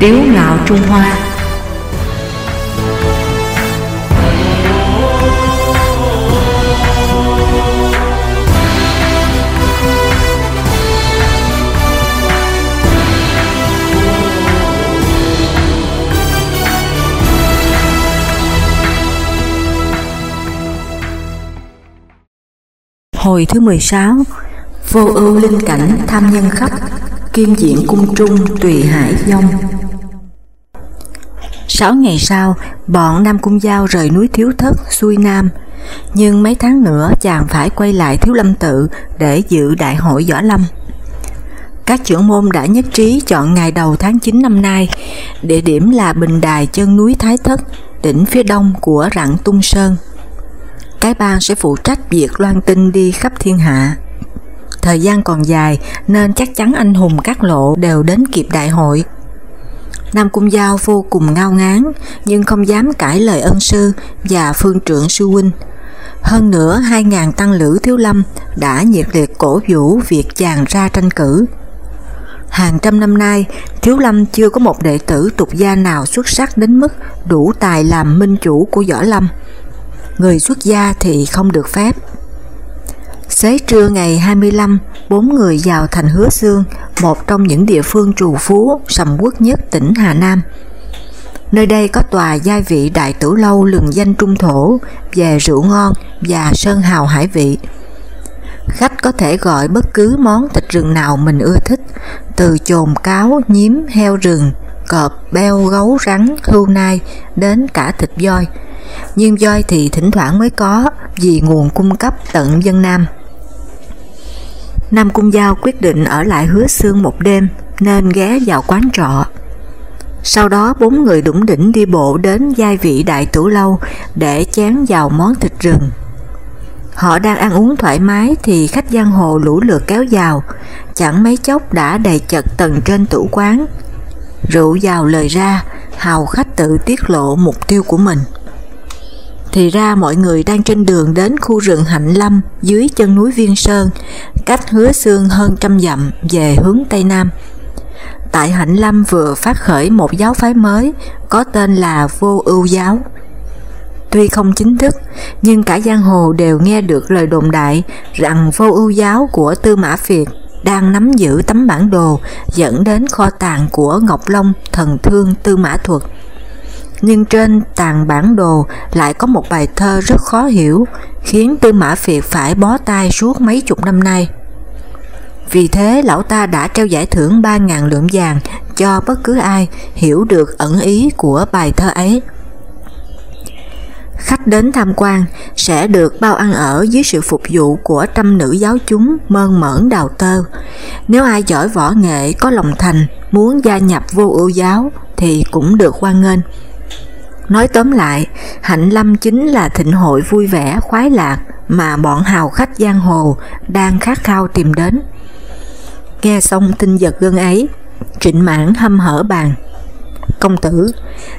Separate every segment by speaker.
Speaker 1: Tiếu ngạo Trung Hoa. Hồi thứ 16 Vô ưu linh cảnh tham nhân khắp Kim diện cung trung tùy hải dông. Sáu ngày sau, bọn Nam Cung Giao rời núi Thiếu Thất, xuôi Nam. Nhưng mấy tháng nữa chàng phải quay lại Thiếu Lâm Tự để dự đại hội Võ Lâm. Các trưởng môn đã nhất trí chọn ngày đầu tháng 9 năm nay, địa điểm là Bình Đài chân núi Thái Thất, đỉnh phía đông của Rặng Tung Sơn. Cái bang sẽ phụ trách việc loan tin đi khắp thiên hạ. Thời gian còn dài nên chắc chắn anh hùng các lộ đều đến kịp đại hội. Nam Cung Giao vô cùng ngao ngán nhưng không dám cãi lời ân sư và phương trưởng sư huynh. Hơn nữa hai ngàn tăng lữ thiếu lâm đã nhiệt liệt cổ vũ việc chàng ra tranh cử. Hàng trăm năm nay, Thiếu Lâm chưa có một đệ tử tục gia nào xuất sắc đến mức đủ tài làm minh chủ của Võ Lâm. Người xuất gia thì không được phép. Xế trưa ngày 25, bốn người vào thành Hứa Xương, một trong những địa phương trù phú, sầm quốc nhất tỉnh Hà Nam. Nơi đây có tòa giai vị đại tử lâu lừng danh trung thổ về rượu ngon và sơn hào hải vị. Khách có thể gọi bất cứ món thịt rừng nào mình ưa thích, từ chồn cáo, nhím, heo rừng, cọp, beo, gấu, rắn, hưu nai đến cả thịt voi. Nhưng voi thì thỉnh thoảng mới có vì nguồn cung cấp tận dân Nam. Nam Cung Giao quyết định ở lại hứa xương một đêm nên ghé vào quán trọ. Sau đó bốn người đủng đỉnh đi bộ đến giai vị đại tử lâu để chén vào món thịt rừng. Họ đang ăn uống thoải mái thì khách giang hồ lũ lượt kéo vào, chẳng mấy chốc đã đầy chật tầng trên tủ quán. Rượu vào lời ra, hào khách tự tiết lộ mục tiêu của mình. Thì ra mọi người đang trên đường đến khu rừng Hạnh Lâm dưới chân núi Viên Sơn, cách hứa xương hơn trăm dặm về hướng Tây Nam. Tại Hạnh Lâm vừa phát khởi một giáo phái mới có tên là Vô Ưu Giáo. Tuy không chính thức, nhưng cả giang hồ đều nghe được lời đồn đại rằng Vô Ưu Giáo của Tư Mã Việt đang nắm giữ tấm bản đồ dẫn đến kho tàng của Ngọc Long thần thương Tư Mã Thuật nhưng trên tàn bản đồ lại có một bài thơ rất khó hiểu, khiến Tư Mã Việt phải bó tay suốt mấy chục năm nay. Vì thế lão ta đã treo giải thưởng 3.000 lượng vàng cho bất cứ ai hiểu được ẩn ý của bài thơ ấy. Khách đến tham quan sẽ được bao ăn ở dưới sự phục vụ của trăm nữ giáo chúng mơn mởn đào tơ. Nếu ai giỏi võ nghệ có lòng thành muốn gia nhập vô ưu giáo thì cũng được hoan nghênh. Nói tóm lại, Hạnh Lâm chính là thịnh hội vui vẻ, khoái lạc mà bọn hào khách giang hồ đang khát khao tìm đến. Nghe xong tin giật gân ấy, trịnh mãn hâm hở bàn. Công tử,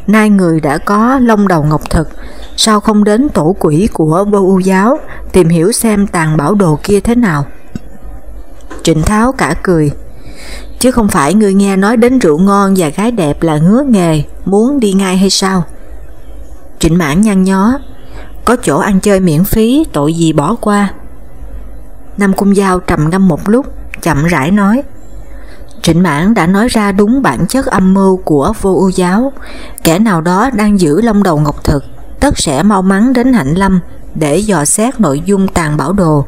Speaker 1: nay người đã có lông đầu ngọc thực, sao không đến tổ quỷ của vô ưu giáo tìm hiểu xem tàn bảo đồ kia thế nào? Trịnh Tháo cả cười, chứ không phải người nghe nói đến rượu ngon và gái đẹp là ngứa nghề, muốn đi ngay hay sao? Trịnh mãn nhăn nhó, có chỗ ăn chơi miễn phí, tội gì bỏ qua. Nam Cung Giao trầm ngâm một lúc, chậm rãi nói, Trịnh Mãn đã nói ra đúng bản chất âm mưu của vô ưu giáo, kẻ nào đó đang giữ lông đầu ngọc thực, tất sẽ mau mắn đến hạnh lâm để dò xét nội dung tàn bảo đồ.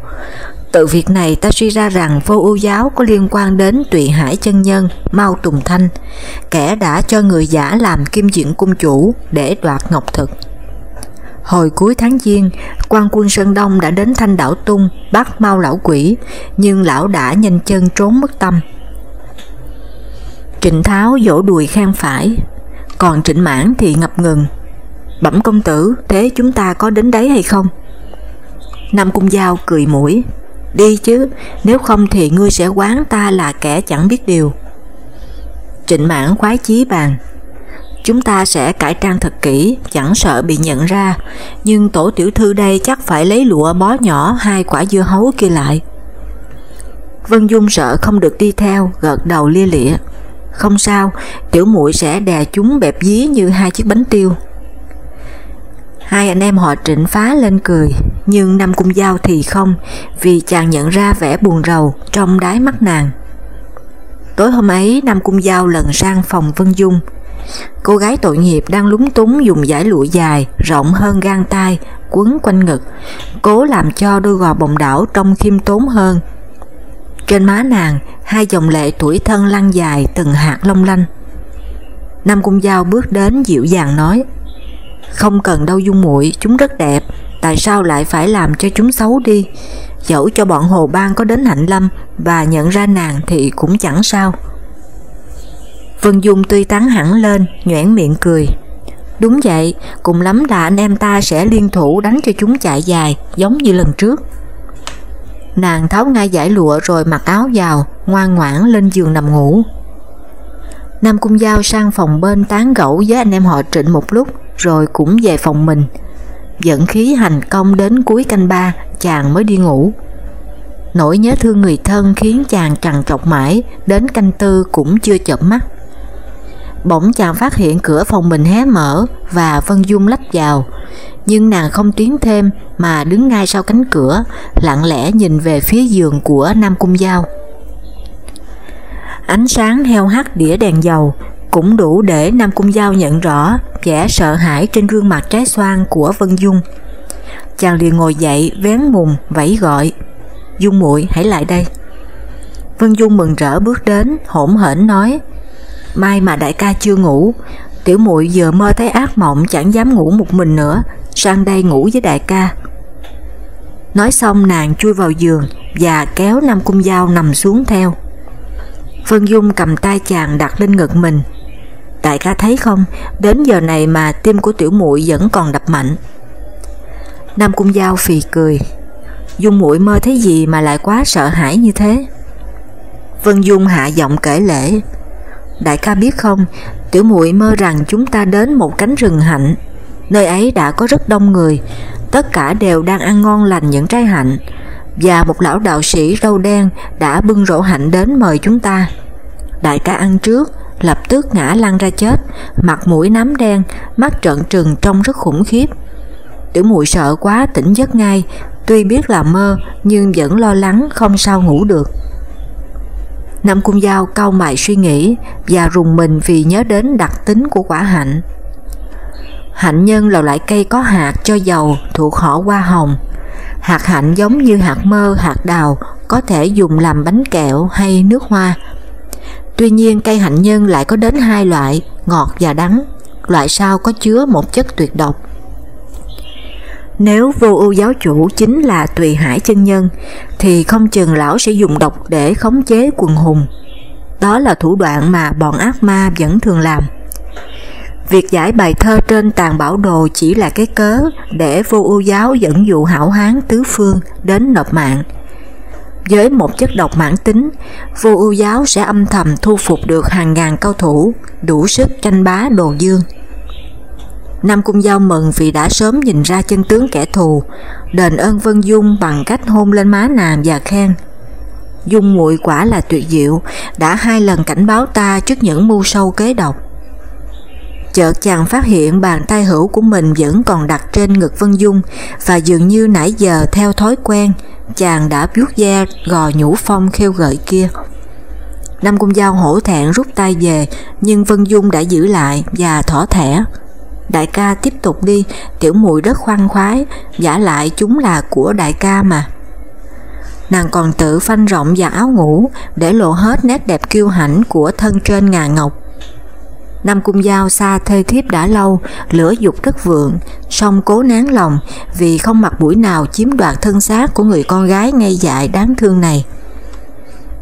Speaker 1: Từ việc này ta suy ra rằng vô ưu giáo có liên quan đến tụy hải chân nhân Mao Tùng Thanh, kẻ đã cho người giả làm kim diện cung chủ để đoạt ngọc thực. Hồi cuối tháng Giêng, quan quân Sơn Đông đã đến Thanh Đảo Tung bắt Mao lão quỷ, nhưng lão đã nhanh chân trốn mất tâm. Trịnh Tháo vỗ đùi khen phải, còn Trịnh Mãn thì ngập ngừng. Bẩm công tử, thế chúng ta có đến đấy hay không? Nam Cung Giao cười mũi, Đi chứ, nếu không thì ngươi sẽ quán ta là kẻ chẳng biết điều. Trịnh mãn khoái chí bàn. Chúng ta sẽ cải trang thật kỹ, chẳng sợ bị nhận ra, nhưng tổ tiểu thư đây chắc phải lấy lụa bó nhỏ hai quả dưa hấu kia lại. Vân Dung sợ không được đi theo, gật đầu lia lịa. không sao, tiểu muội sẽ đè chúng bẹp dí như hai chiếc bánh tiêu. Hai anh em họ trịnh phá lên cười, nhưng Nam Cung Giao thì không, vì chàng nhận ra vẻ buồn rầu trong đáy mắt nàng. Tối hôm ấy, Nam Cung Giao lần sang phòng Vân Dung. Cô gái tội nghiệp đang lúng túng dùng giải lụa dài, rộng hơn gan tay, quấn quanh ngực, cố làm cho đôi gò bồng đảo trông khiêm tốn hơn. Trên má nàng, hai dòng lệ tuổi thân lăn dài từng hạt long lanh. Nam Cung Giao bước đến dịu dàng nói, không cần đâu dung muội chúng rất đẹp, tại sao lại phải làm cho chúng xấu đi? Dẫu cho bọn hồ bang có đến hạnh lâm và nhận ra nàng thì cũng chẳng sao. Vân Dung tươi tắn hẳn lên, nhoẻn miệng cười. Đúng vậy, cùng lắm là anh em ta sẽ liên thủ đánh cho chúng chạy dài, giống như lần trước. Nàng tháo ngay giải lụa rồi mặc áo vào, ngoan ngoãn lên giường nằm ngủ. Nam Cung Giao sang phòng bên tán gẫu với anh em họ trịnh một lúc, rồi cũng về phòng mình. Dẫn khí hành công đến cuối canh ba, chàng mới đi ngủ. Nỗi nhớ thương người thân khiến chàng trằn trọc mãi, đến canh tư cũng chưa chợp mắt. Bỗng chàng phát hiện cửa phòng mình hé mở và Vân Dung lách vào, nhưng nàng không tiến thêm mà đứng ngay sau cánh cửa, lặng lẽ nhìn về phía giường của Nam Cung Giao. Ánh sáng heo hắt đĩa đèn dầu cũng đủ để Nam Cung Giao nhận rõ vẻ sợ hãi trên gương mặt trái xoan của Vân Dung. Chàng liền ngồi dậy, vén mùng vẫy gọi. Dung muội, hãy lại đây. Vân Dung mừng rỡ bước đến hỗn hển nói, Mai mà đại ca chưa ngủ, Tiểu muội vừa mơ thấy ác mộng, chẳng dám ngủ một mình nữa, Sang đây ngủ với đại ca. Nói xong, nàng chui vào giường Và kéo Nam Cung Giao nằm xuống theo. Vân Dung cầm tay chàng đặt lên ngực mình. Đại ca thấy không? Đến giờ này mà tim của tiểu muội vẫn còn đập mạnh. Nam Cung Giao phì cười. Dung muội mơ thấy gì mà lại quá sợ hãi như thế? Vân Dung hạ giọng kể lễ. Đại ca biết không, Tiểu muội mơ rằng chúng ta đến một cánh rừng hạnh. Nơi ấy đã có rất đông người. Tất cả đều đang ăn ngon lành những trái hạnh. Và một lão đạo sĩ râu đen đã bưng rổ hạnh đến mời chúng ta. Đại ca ăn trước Lập tức ngã lăn ra chết Mặt mũi nám đen Mắt trợn trừng trông rất khủng khiếp Tiểu muội sợ quá tỉnh giấc ngay Tuy biết là mơ nhưng vẫn lo lắng không sao ngủ được Nam Cung Giao cau mày suy nghĩ và rùng mình vì nhớ đến đặc tính của quả hạnh. Hạnh nhân là loại cây có hạt cho dầu thuộc họ hoa hồng. Hạt hạnh giống như hạt mơ, hạt đào, có thể dùng làm bánh kẹo hay nước hoa. Tuy nhiên cây hạnh nhân lại có đến hai loại, ngọt và đắng. Loại sau có chứa một chất tuyệt độc. Nếu vô ưu giáo chủ chính là tùy hải chân nhân, thì không chừng lão sẽ dùng độc để khống chế quần hùng. Đó là thủ đoạn mà bọn ác ma vẫn thường làm. Việc giải bài thơ trên tàn bảo đồ chỉ là cái cớ để vô ưu giáo dẫn dụ hảo hán tứ phương đến nộp mạng. Với một chất độc mãn tính, vô ưu giáo sẽ âm thầm thu phục được hàng ngàn cao thủ, đủ sức tranh bá đồ dương. Nam Cung Giao mừng vì đã sớm nhìn ra chân tướng kẻ thù, đền ơn Vân Dung bằng cách hôn lên má nàng và khen. Dung muội quả là tuyệt diệu, đã hai lần cảnh báo ta trước những mưu sâu kế độc. Chợt chàng phát hiện bàn tay hữu của mình vẫn còn đặt trên ngực Vân Dung và dường như nãy giờ theo thói quen, chàng đã vuốt da gò nhũ phong khêu gợi kia. Nam Cung Giao hổ thẹn rút tay về nhưng Vân Dung đã giữ lại và thỏ thẻ. Đại ca tiếp tục đi, tiểu muội rất khoan khoái, giả lại chúng là của đại ca mà. Nàng còn tự phanh rộng và áo ngủ để lộ hết nét đẹp kiêu hãnh của thân trên ngà ngọc. Nam Cung Giao xa thê thiếp đã lâu, lửa dục rất vượng, song cố nén lòng vì không mặc mũi nào chiếm đoạt thân xác của người con gái ngây dại đáng thương này.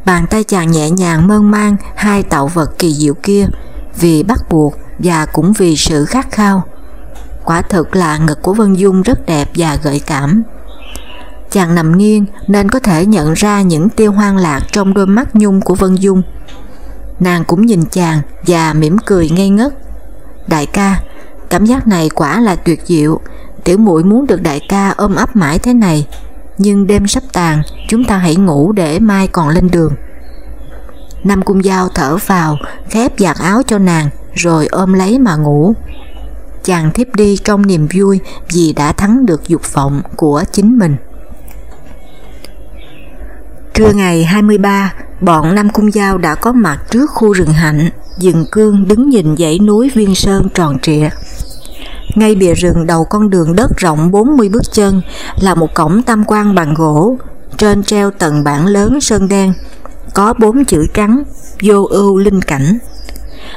Speaker 1: Bàn tay chàng nhẹ nhàng mơn mang hai tạo vật kỳ diệu kia, vì bắt buộc và cũng vì sự khát khao. Quả thực là ngực của Vân Dung rất đẹp và gợi cảm. Chàng nằm nghiêng nên có thể nhận ra những tiêu hoang lạc trong đôi mắt nhung của Vân Dung. Nàng cũng nhìn chàng và mỉm cười ngây ngất. Đại ca, cảm giác này quả là tuyệt diệu, tiểu muội muốn được đại ca ôm ấp mãi thế này, nhưng đêm sắp tàn, chúng ta hãy ngủ để mai còn lên đường. Nam Cung Giao thở vào, khép giặt áo cho nàng, rồi ôm lấy mà ngủ. Chàng thiếp đi trong niềm vui vì đã thắng được dục vọng của chính mình. Trưa ngày 23, bọn Nam Cung Giao đã có mặt trước khu rừng hạnh, dừng cương đứng nhìn dãy núi Viên Sơn tròn trịa. Ngay bìa rừng đầu con đường đất rộng 40 bước chân là một cổng tam quan bằng gỗ, trên treo tầng bảng lớn sơn đen, có bốn chữ trắng, vô ưu linh cảnh.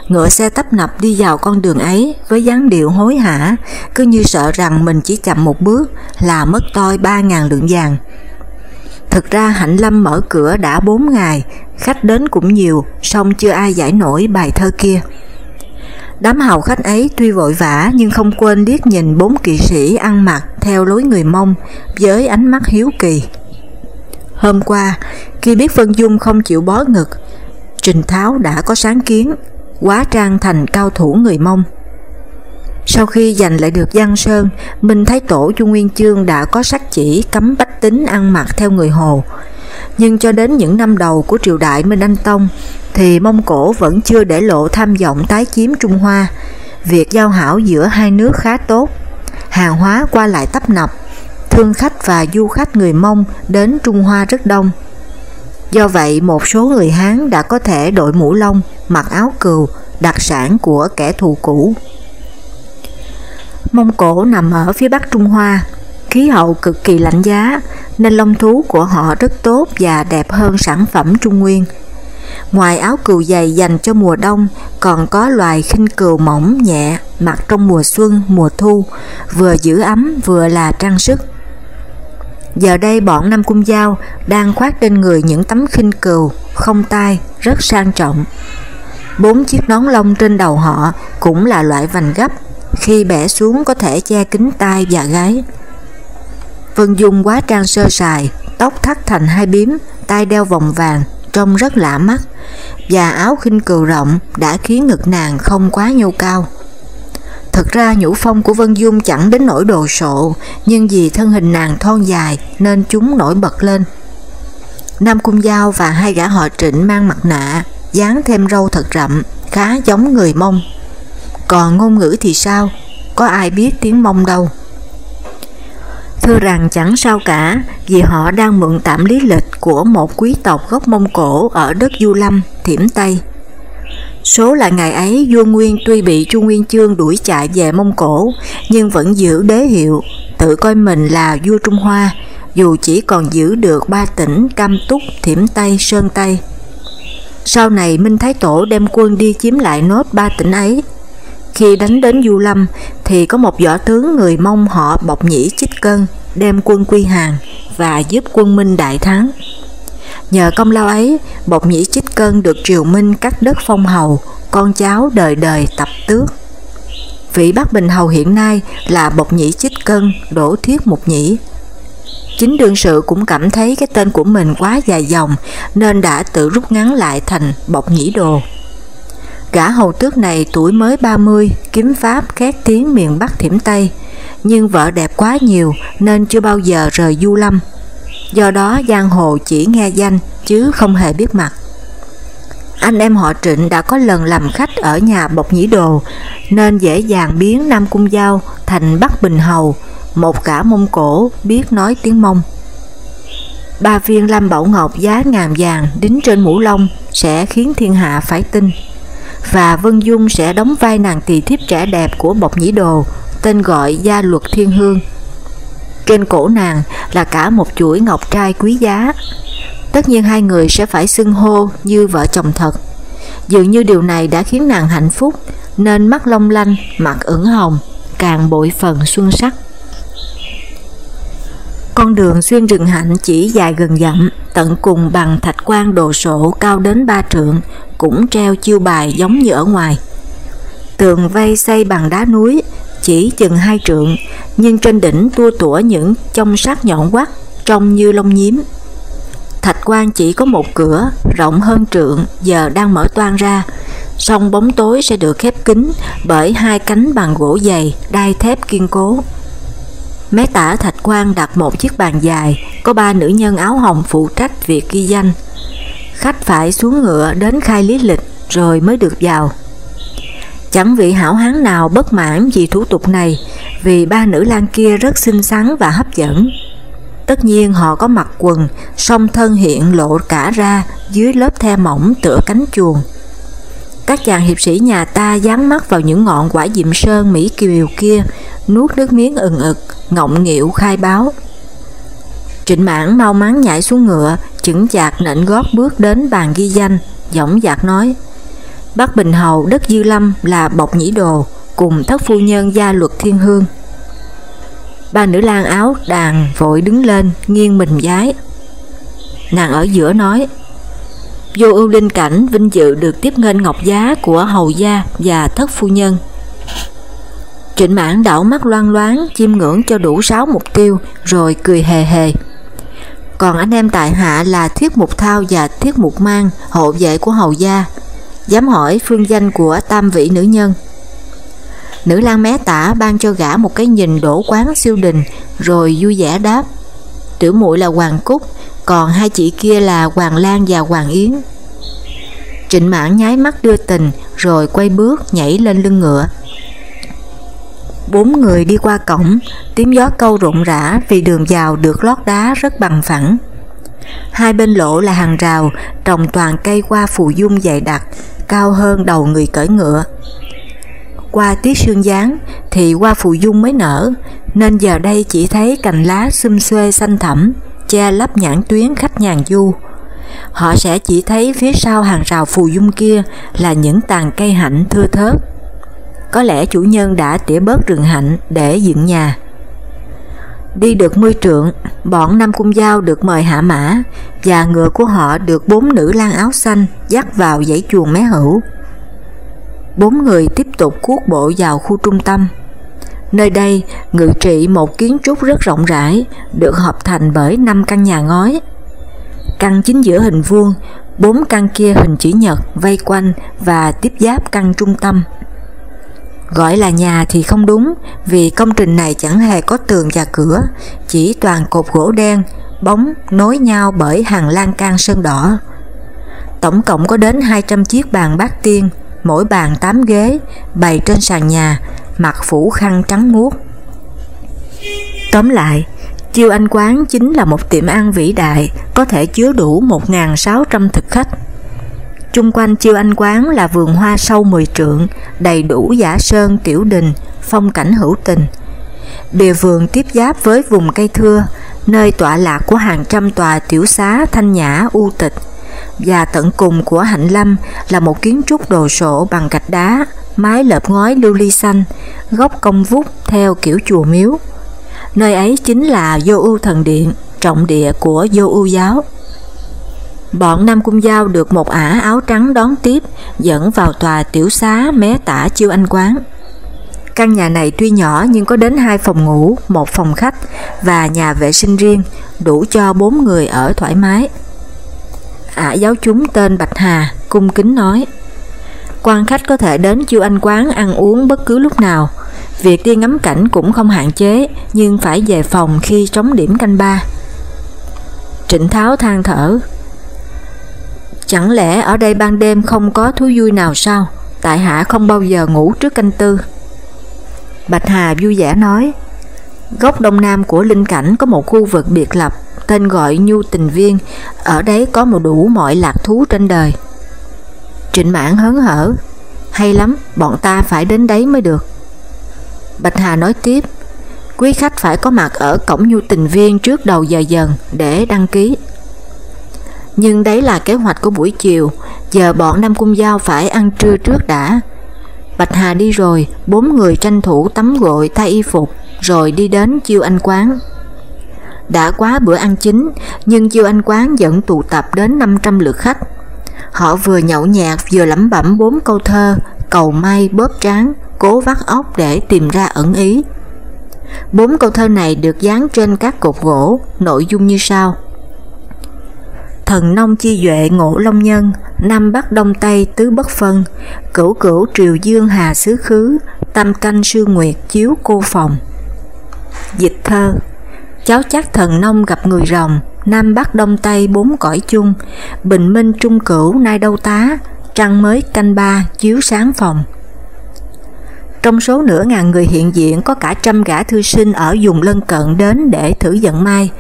Speaker 1: Ngựa xe tấp nập đi vào con đường ấy với dáng điệu hối hả, cứ như sợ rằng mình chỉ chậm một bước là mất toi 3.000 lượng vàng. Thực ra Hạnh Lâm mở cửa đã 4 ngày, khách đến cũng nhiều, song chưa ai giải nổi bài thơ kia. Đám hầu khách ấy tuy vội vã nhưng không quên liếc nhìn bốn kỵ sĩ ăn mặc theo lối người Mông với ánh mắt hiếu kỳ. Hôm qua, khi biết Vân Dung không chịu bó ngực, Trình Tháo đã có sáng kiến, quá trang thành cao thủ người Mông. Sau khi giành lại được Giang Sơn, Minh Thái Tổ Chu Nguyên Chương đã có sắc chỉ cấm bách tính ăn mặc theo người Hồ. Nhưng cho đến những năm đầu của triều đại Minh Anh Tông thì Mông Cổ vẫn chưa để lộ tham vọng tái chiếm Trung Hoa. Việc giao hảo giữa hai nước khá tốt, hàng hóa qua lại tấp nập, thương khách và du khách người Mông đến Trung Hoa rất đông. Do vậy một số người Hán đã có thể đội mũ lông, mặc áo cừu, đặc sản của kẻ thù cũ. Mông Cổ nằm ở phía bắc Trung Hoa, khí hậu cực kỳ lạnh giá nên lông thú của họ rất tốt và đẹp hơn sản phẩm Trung Nguyên. Ngoài áo cừu dày dành cho mùa đông, còn có loài khinh cừu mỏng nhẹ mặc trong mùa xuân, mùa thu, vừa giữ ấm vừa là trang sức. Giờ đây bọn Nam Cung Giao đang khoác trên người những tấm khinh cừu, không tai, rất sang trọng. Bốn chiếc nón lông trên đầu họ cũng là loại vành gấp, khi bẻ xuống có thể che kính tai và gái. Vân Dung quá trang sơ sài, tóc thắt thành hai bím, tay đeo vòng vàng, trông rất lạ mắt, và áo khinh cừu rộng đã khiến ngực nàng không quá nhô cao. Thật ra nhũ phong của Vân Dung chẳng đến nỗi đồ sộ, nhưng vì thân hình nàng thon dài nên chúng nổi bật lên. Nam Cung Giao và hai gã họ trịnh mang mặt nạ, dán thêm râu thật rậm, khá giống người mông. Còn ngôn ngữ thì sao? Có ai biết tiếng mông đâu. Thưa rằng chẳng sao cả vì họ đang mượn tạm lý lịch của một quý tộc gốc Mông Cổ ở đất Du Lâm, Thiểm Tây. Số là ngày ấy vua Nguyên tuy bị Chu Nguyên Chương đuổi chạy về Mông Cổ nhưng vẫn giữ đế hiệu, tự coi mình là vua Trung Hoa dù chỉ còn giữ được ba tỉnh Cam Túc, Thiểm Tây, Sơn Tây. Sau này Minh Thái Tổ đem quân đi chiếm lại nốt ba tỉnh ấy. Khi đánh đến Du Lâm thì có một võ tướng người Mông họ Bọc Nhĩ Chích Cân đem quân quy hàng và giúp quân Minh đại thắng. Nhờ công lao ấy, Bộc Nhĩ Chích Cân được triều Minh cắt đất phong hầu, con cháu đời đời tập tước. Vị Bắc Bình Hầu hiện nay là Bộc Nhĩ Chích Cân, Đỗ Thiết Mục Nhĩ. Chính đương sự cũng cảm thấy cái tên của mình quá dài dòng nên đã tự rút ngắn lại thành Bộc Nhĩ Đồ. Gã hầu tước này tuổi mới 30, kiếm pháp khét tiếng miền Bắc Thiểm Tây, nhưng vợ đẹp quá nhiều nên chưa bao giờ rời Du Lâm do đó giang hồ chỉ nghe danh chứ không hề biết mặt. Anh em họ Trịnh đã có lần làm khách ở nhà Bộc Nhĩ Đồ nên dễ dàng biến Nam Cung Giao thành Bắc Bình Hầu, một cả Mông Cổ biết nói tiếng Mông. Ba viên Lam Bảo Ngọc giá ngàn vàng đính trên mũ lông sẽ khiến thiên hạ phải tin và Vân Dung sẽ đóng vai nàng tỳ thiếp trẻ đẹp của Bộc Nhĩ Đồ tên gọi Gia Luật Thiên Hương trên cổ nàng là cả một chuỗi ngọc trai quý giá. Tất nhiên hai người sẽ phải xưng hô như vợ chồng thật. Dường như điều này đã khiến nàng hạnh phúc, nên mắt long lanh, mặt ửng hồng, càng bội phần xuân sắc. Con đường xuyên rừng hạnh chỉ dài gần dặm, tận cùng bằng thạch quan đồ sộ cao đến ba trượng, cũng treo chiêu bài giống như ở ngoài. Tường vây xây bằng đá núi, chỉ chừng hai trượng, nhưng trên đỉnh tua tủa những trong sắc nhọn quắt, trông như lông nhím. Thạch quan chỉ có một cửa, rộng hơn trượng, giờ đang mở toan ra, song bóng tối sẽ được khép kín bởi hai cánh bằng gỗ dày, đai thép kiên cố. Mé tả thạch quan đặt một chiếc bàn dài, có ba nữ nhân áo hồng phụ trách việc ghi danh. khách phải xuống ngựa đến khai lý lịch rồi mới được vào. Chẳng vị hảo hán nào bất mãn vì thủ tục này vì ba nữ lang kia rất xinh xắn và hấp dẫn. Tất nhiên họ có mặc quần, song thân hiện lộ cả ra dưới lớp the mỏng tựa cánh chuồng. Các chàng hiệp sĩ nhà ta dán mắt vào những ngọn quả diệm sơn Mỹ Kiều kia, nuốt nước miếng ừng ực, ngọng nghịu khai báo. Trịnh mãn mau mắn nhảy xuống ngựa, chững chạc nện gót bước đến bàn ghi danh, giọng dạc nói Bắc Bình Hầu đất Dư Lâm là bọc nhĩ đồ, cùng thất phu nhân gia luật thiên hương. Ba nữ lang áo đàn vội đứng lên, nghiêng mình giái. Nàng ở giữa nói, vô ưu linh cảnh vinh dự được tiếp nghênh ngọc giá của hầu gia và thất phu nhân. Trịnh mãn đảo mắt loan loáng, chiêm ngưỡng cho đủ sáu mục tiêu, rồi cười hề hề. Còn anh em tại hạ là Thuyết Mục Thao và Thuyết Mục Mang, hộ vệ của hầu gia, dám hỏi phương danh của tam vị nữ nhân. Nữ lang mé tả ban cho gã một cái nhìn đổ quán siêu đình, rồi vui vẻ đáp. Tiểu muội là Hoàng Cúc, còn hai chị kia là Hoàng Lan và Hoàng Yến. Trịnh mãn nháy mắt đưa tình, rồi quay bước nhảy lên lưng ngựa. Bốn người đi qua cổng, tiếng gió câu rộn rã vì đường vào được lót đá rất bằng phẳng. Hai bên lỗ là hàng rào, trồng toàn cây qua phù dung dày đặc, cao hơn đầu người cởi ngựa. Qua tiết sương giáng thì qua phù dung mới nở, nên giờ đây chỉ thấy cành lá xum xuê xanh thẳm, che lấp nhãn tuyến khách nhàn du. Họ sẽ chỉ thấy phía sau hàng rào phù dung kia là những tàn cây hạnh thưa thớt. Có lẽ chủ nhân đã tỉa bớt rừng hạnh để dựng nhà. Đi được mươi trượng, bọn năm Cung Giao được mời hạ mã và ngựa của họ được bốn nữ lang áo xanh dắt vào dãy chuồng mé hữu. Bốn người tiếp tục cuốc bộ vào khu trung tâm. Nơi đây ngự trị một kiến trúc rất rộng rãi, được hợp thành bởi năm căn nhà ngói. Căn chính giữa hình vuông, bốn căn kia hình chữ nhật vây quanh và tiếp giáp căn trung tâm. Gọi là nhà thì không đúng vì công trình này chẳng hề có tường và cửa, chỉ toàn cột gỗ đen, bóng nối nhau bởi hàng lan can sơn đỏ. Tổng cộng có đến 200 chiếc bàn bát tiên, mỗi bàn 8 ghế, bày trên sàn nhà, mặt phủ khăn trắng muốt. Tóm lại, Chiêu Anh Quán chính là một tiệm ăn vĩ đại, có thể chứa đủ 1.600 thực khách. Trung quanh chiêu anh quán là vườn hoa sâu mười trượng, đầy đủ giả sơn tiểu đình, phong cảnh hữu tình. Bìa vườn tiếp giáp với vùng cây thưa, nơi tọa lạc của hàng trăm tòa tiểu xá thanh nhã u tịch, và tận cùng của hạnh lâm là một kiến trúc đồ sộ bằng gạch đá, mái lợp ngói lưu ly xanh, góc cong vút theo kiểu chùa miếu. Nơi ấy chính là vô ưu thần điện, trọng địa của vô ưu giáo. Bọn Nam Cung Giao được một ả áo trắng đón tiếp, dẫn vào tòa tiểu xá mé tả chiêu anh quán. Căn nhà này tuy nhỏ nhưng có đến hai phòng ngủ, một phòng khách và nhà vệ sinh riêng, đủ cho bốn người ở thoải mái. Ả giáo chúng tên Bạch Hà, cung kính nói, quan khách có thể đến chiêu anh quán ăn uống bất cứ lúc nào, việc đi ngắm cảnh cũng không hạn chế, nhưng phải về phòng khi trống điểm canh ba. Trịnh Tháo than thở, Chẳng lẽ ở đây ban đêm không có thú vui nào sao? Tại hạ không bao giờ ngủ trước canh tư. Bạch Hà vui vẻ nói, góc đông nam của Linh Cảnh có một khu vực biệt lập, tên gọi Nhu Tình Viên, ở đấy có một đủ mọi lạc thú trên đời. Trịnh mãn hớn hở, hay lắm, bọn ta phải đến đấy mới được. Bạch Hà nói tiếp, quý khách phải có mặt ở cổng Nhu Tình Viên trước đầu giờ dần để đăng ký. Nhưng đấy là kế hoạch của buổi chiều, giờ bọn Nam Cung Giao phải ăn trưa trước đã. Bạch Hà đi rồi, bốn người tranh thủ tắm gội thay y phục, rồi đi đến chiêu anh quán. Đã quá bữa ăn chính, nhưng chiêu anh quán vẫn tụ tập đến 500 lượt khách. Họ vừa nhậu nhạt vừa lẩm bẩm bốn câu thơ, cầu may bóp tráng, cố vắt óc để tìm ra ẩn ý. Bốn câu thơ này được dán trên các cột gỗ, nội dung như sau thần nông chi duệ ngộ long nhân, Nam Bắc Đông Tây tứ bất phân, cửu cửu triều dương hà xứ khứ, tam canh sư nguyệt chiếu cô phòng. Dịch thơ Cháu chắc thần nông gặp người rồng, Nam Bắc Đông Tây bốn cõi chung, bình minh trung cửu nay đâu tá, trăng mới canh ba chiếu sáng phòng. Trong số nửa ngàn người hiện diện có cả trăm gã thư sinh ở vùng lân cận đến để thử vận may.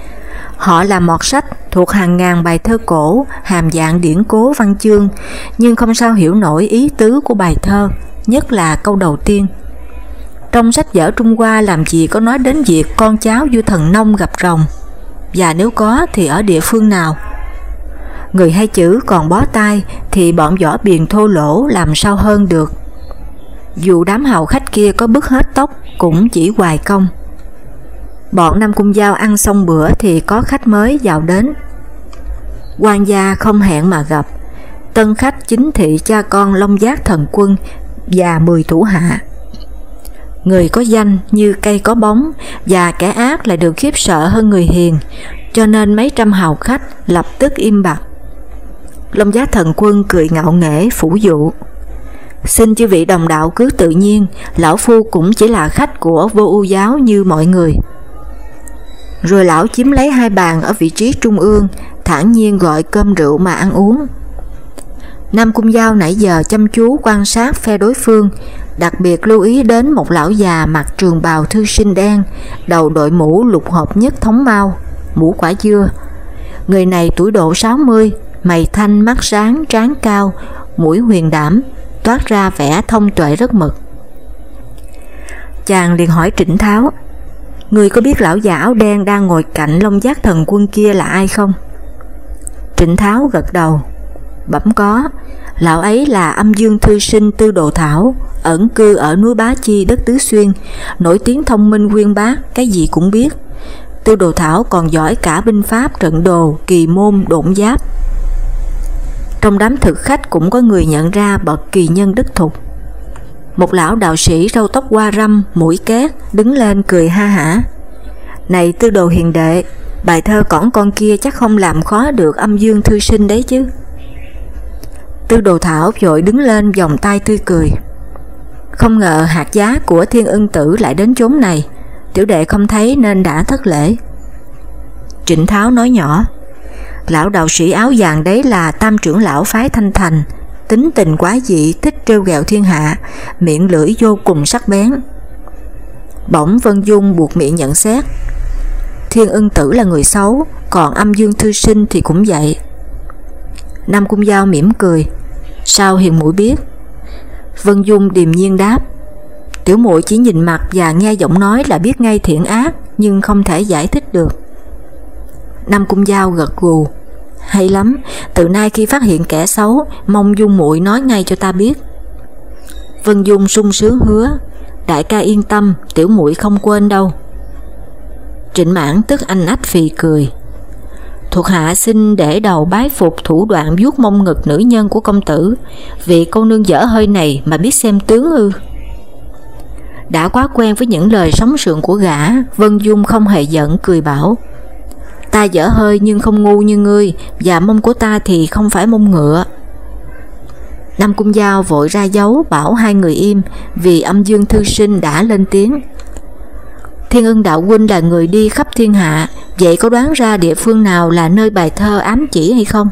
Speaker 1: Họ là mọt sách thuộc hàng ngàn bài thơ cổ, hàm dạng điển cố văn chương, nhưng không sao hiểu nổi ý tứ của bài thơ, nhất là câu đầu tiên. Trong sách vở Trung Hoa làm gì có nói đến việc con cháu vua thần nông gặp rồng, và nếu có thì ở địa phương nào? Người hay chữ còn bó tay thì bọn võ biền thô lỗ làm sao hơn được. Dù đám hầu khách kia có bứt hết tóc cũng chỉ hoài công. Bọn Nam Cung Giao ăn xong bữa thì có khách mới vào đến. quan gia không hẹn mà gặp, tân khách chính thị cha con Long Giác Thần Quân và 10 thủ hạ. Người có danh như cây có bóng và kẻ ác lại được khiếp sợ hơn người hiền, cho nên mấy trăm hào khách lập tức im bặt. Long giá Thần Quân cười ngạo nghễ phủ dụ. Xin chư vị đồng đạo cứ tự nhiên, lão phu cũng chỉ là khách của vô ưu giáo như mọi người. Rồi lão chiếm lấy hai bàn ở vị trí trung ương, thản nhiên gọi cơm rượu mà ăn uống. Nam Cung Giao nãy giờ chăm chú quan sát phe đối phương, đặc biệt lưu ý đến một lão già mặc trường bào thư sinh đen, đầu đội mũ lục hợp nhất thống mau, mũ quả dưa. Người này tuổi độ 60, mày thanh mắt sáng, trán cao, mũi huyền đảm, toát ra vẻ thông tuệ rất mực. Chàng liền hỏi Trịnh Tháo, Người có biết lão già áo đen đang ngồi cạnh Long Giác Thần Quân kia là ai không? Trịnh Tháo gật đầu, bẩm có, lão ấy là âm dương thư sinh Tư Đồ Thảo, ẩn cư ở núi Bá Chi đất Tứ Xuyên, nổi tiếng thông minh quyên bác, cái gì cũng biết. Tư Đồ Thảo còn giỏi cả binh pháp, trận đồ, kỳ môn, độn giáp. Trong đám thực khách cũng có người nhận ra bậc kỳ nhân đức thục. Một lão đạo sĩ râu tóc hoa râm, mũi két, đứng lên cười ha hả. Này tư đồ hiền đệ, bài thơ cõng con kia chắc không làm khó được âm dương thư sinh đấy chứ. Tư đồ thảo vội đứng lên vòng tay tươi cười. Không ngờ hạt giá của thiên ưng tử lại đến chốn này, tiểu đệ không thấy nên đã thất lễ. Trịnh Tháo nói nhỏ, lão đạo sĩ áo vàng đấy là tam trưởng lão phái Thanh Thành, tính tình quá dị, thích trêu ghẹo thiên hạ, miệng lưỡi vô cùng sắc bén. Bỗng Vân Dung buộc miệng nhận xét, Thiên ưng tử là người xấu, còn âm dương thư sinh thì cũng vậy. Nam Cung Giao mỉm cười, sao hiền mũi biết? Vân Dung điềm nhiên đáp, tiểu mũi chỉ nhìn mặt và nghe giọng nói là biết ngay thiện ác, nhưng không thể giải thích được. Nam Cung Giao gật gù, hay lắm, từ nay khi phát hiện kẻ xấu, mong Dung muội nói ngay cho ta biết. Vân Dung sung sướng hứa, đại ca yên tâm, tiểu mũi không quên đâu. Trịnh mãn tức anh ách phì cười. Thuộc hạ xin để đầu bái phục thủ đoạn vuốt mông ngực nữ nhân của công tử, vì cô nương dở hơi này mà biết xem tướng ư. Đã quá quen với những lời sóng sượng của gã, Vân Dung không hề giận cười bảo. Ta dở hơi nhưng không ngu như ngươi, và mông của ta thì không phải mông ngựa. Nam Cung Giao vội ra dấu bảo hai người im vì âm dương thư sinh đã lên tiếng. Thiên ưng đạo huynh là người đi khắp thiên hạ, vậy có đoán ra địa phương nào là nơi bài thơ ám chỉ hay không?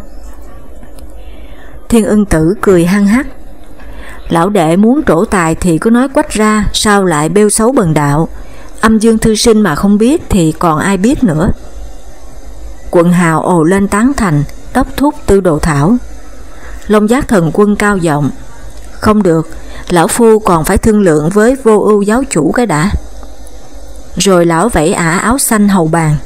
Speaker 1: Thiên ưng tử cười hăng hắc. Lão đệ muốn trổ tài thì cứ nói quách ra, sao lại bêu xấu bần đạo. Âm dương thư sinh mà không biết thì còn ai biết nữa. Quận hào ồ lên tán thành, đốc thúc tư đồ thảo. Long giác thần quân cao giọng Không được, lão phu còn phải thương lượng với vô ưu giáo chủ cái đã. Rồi lão vẫy ả áo xanh hầu bàn.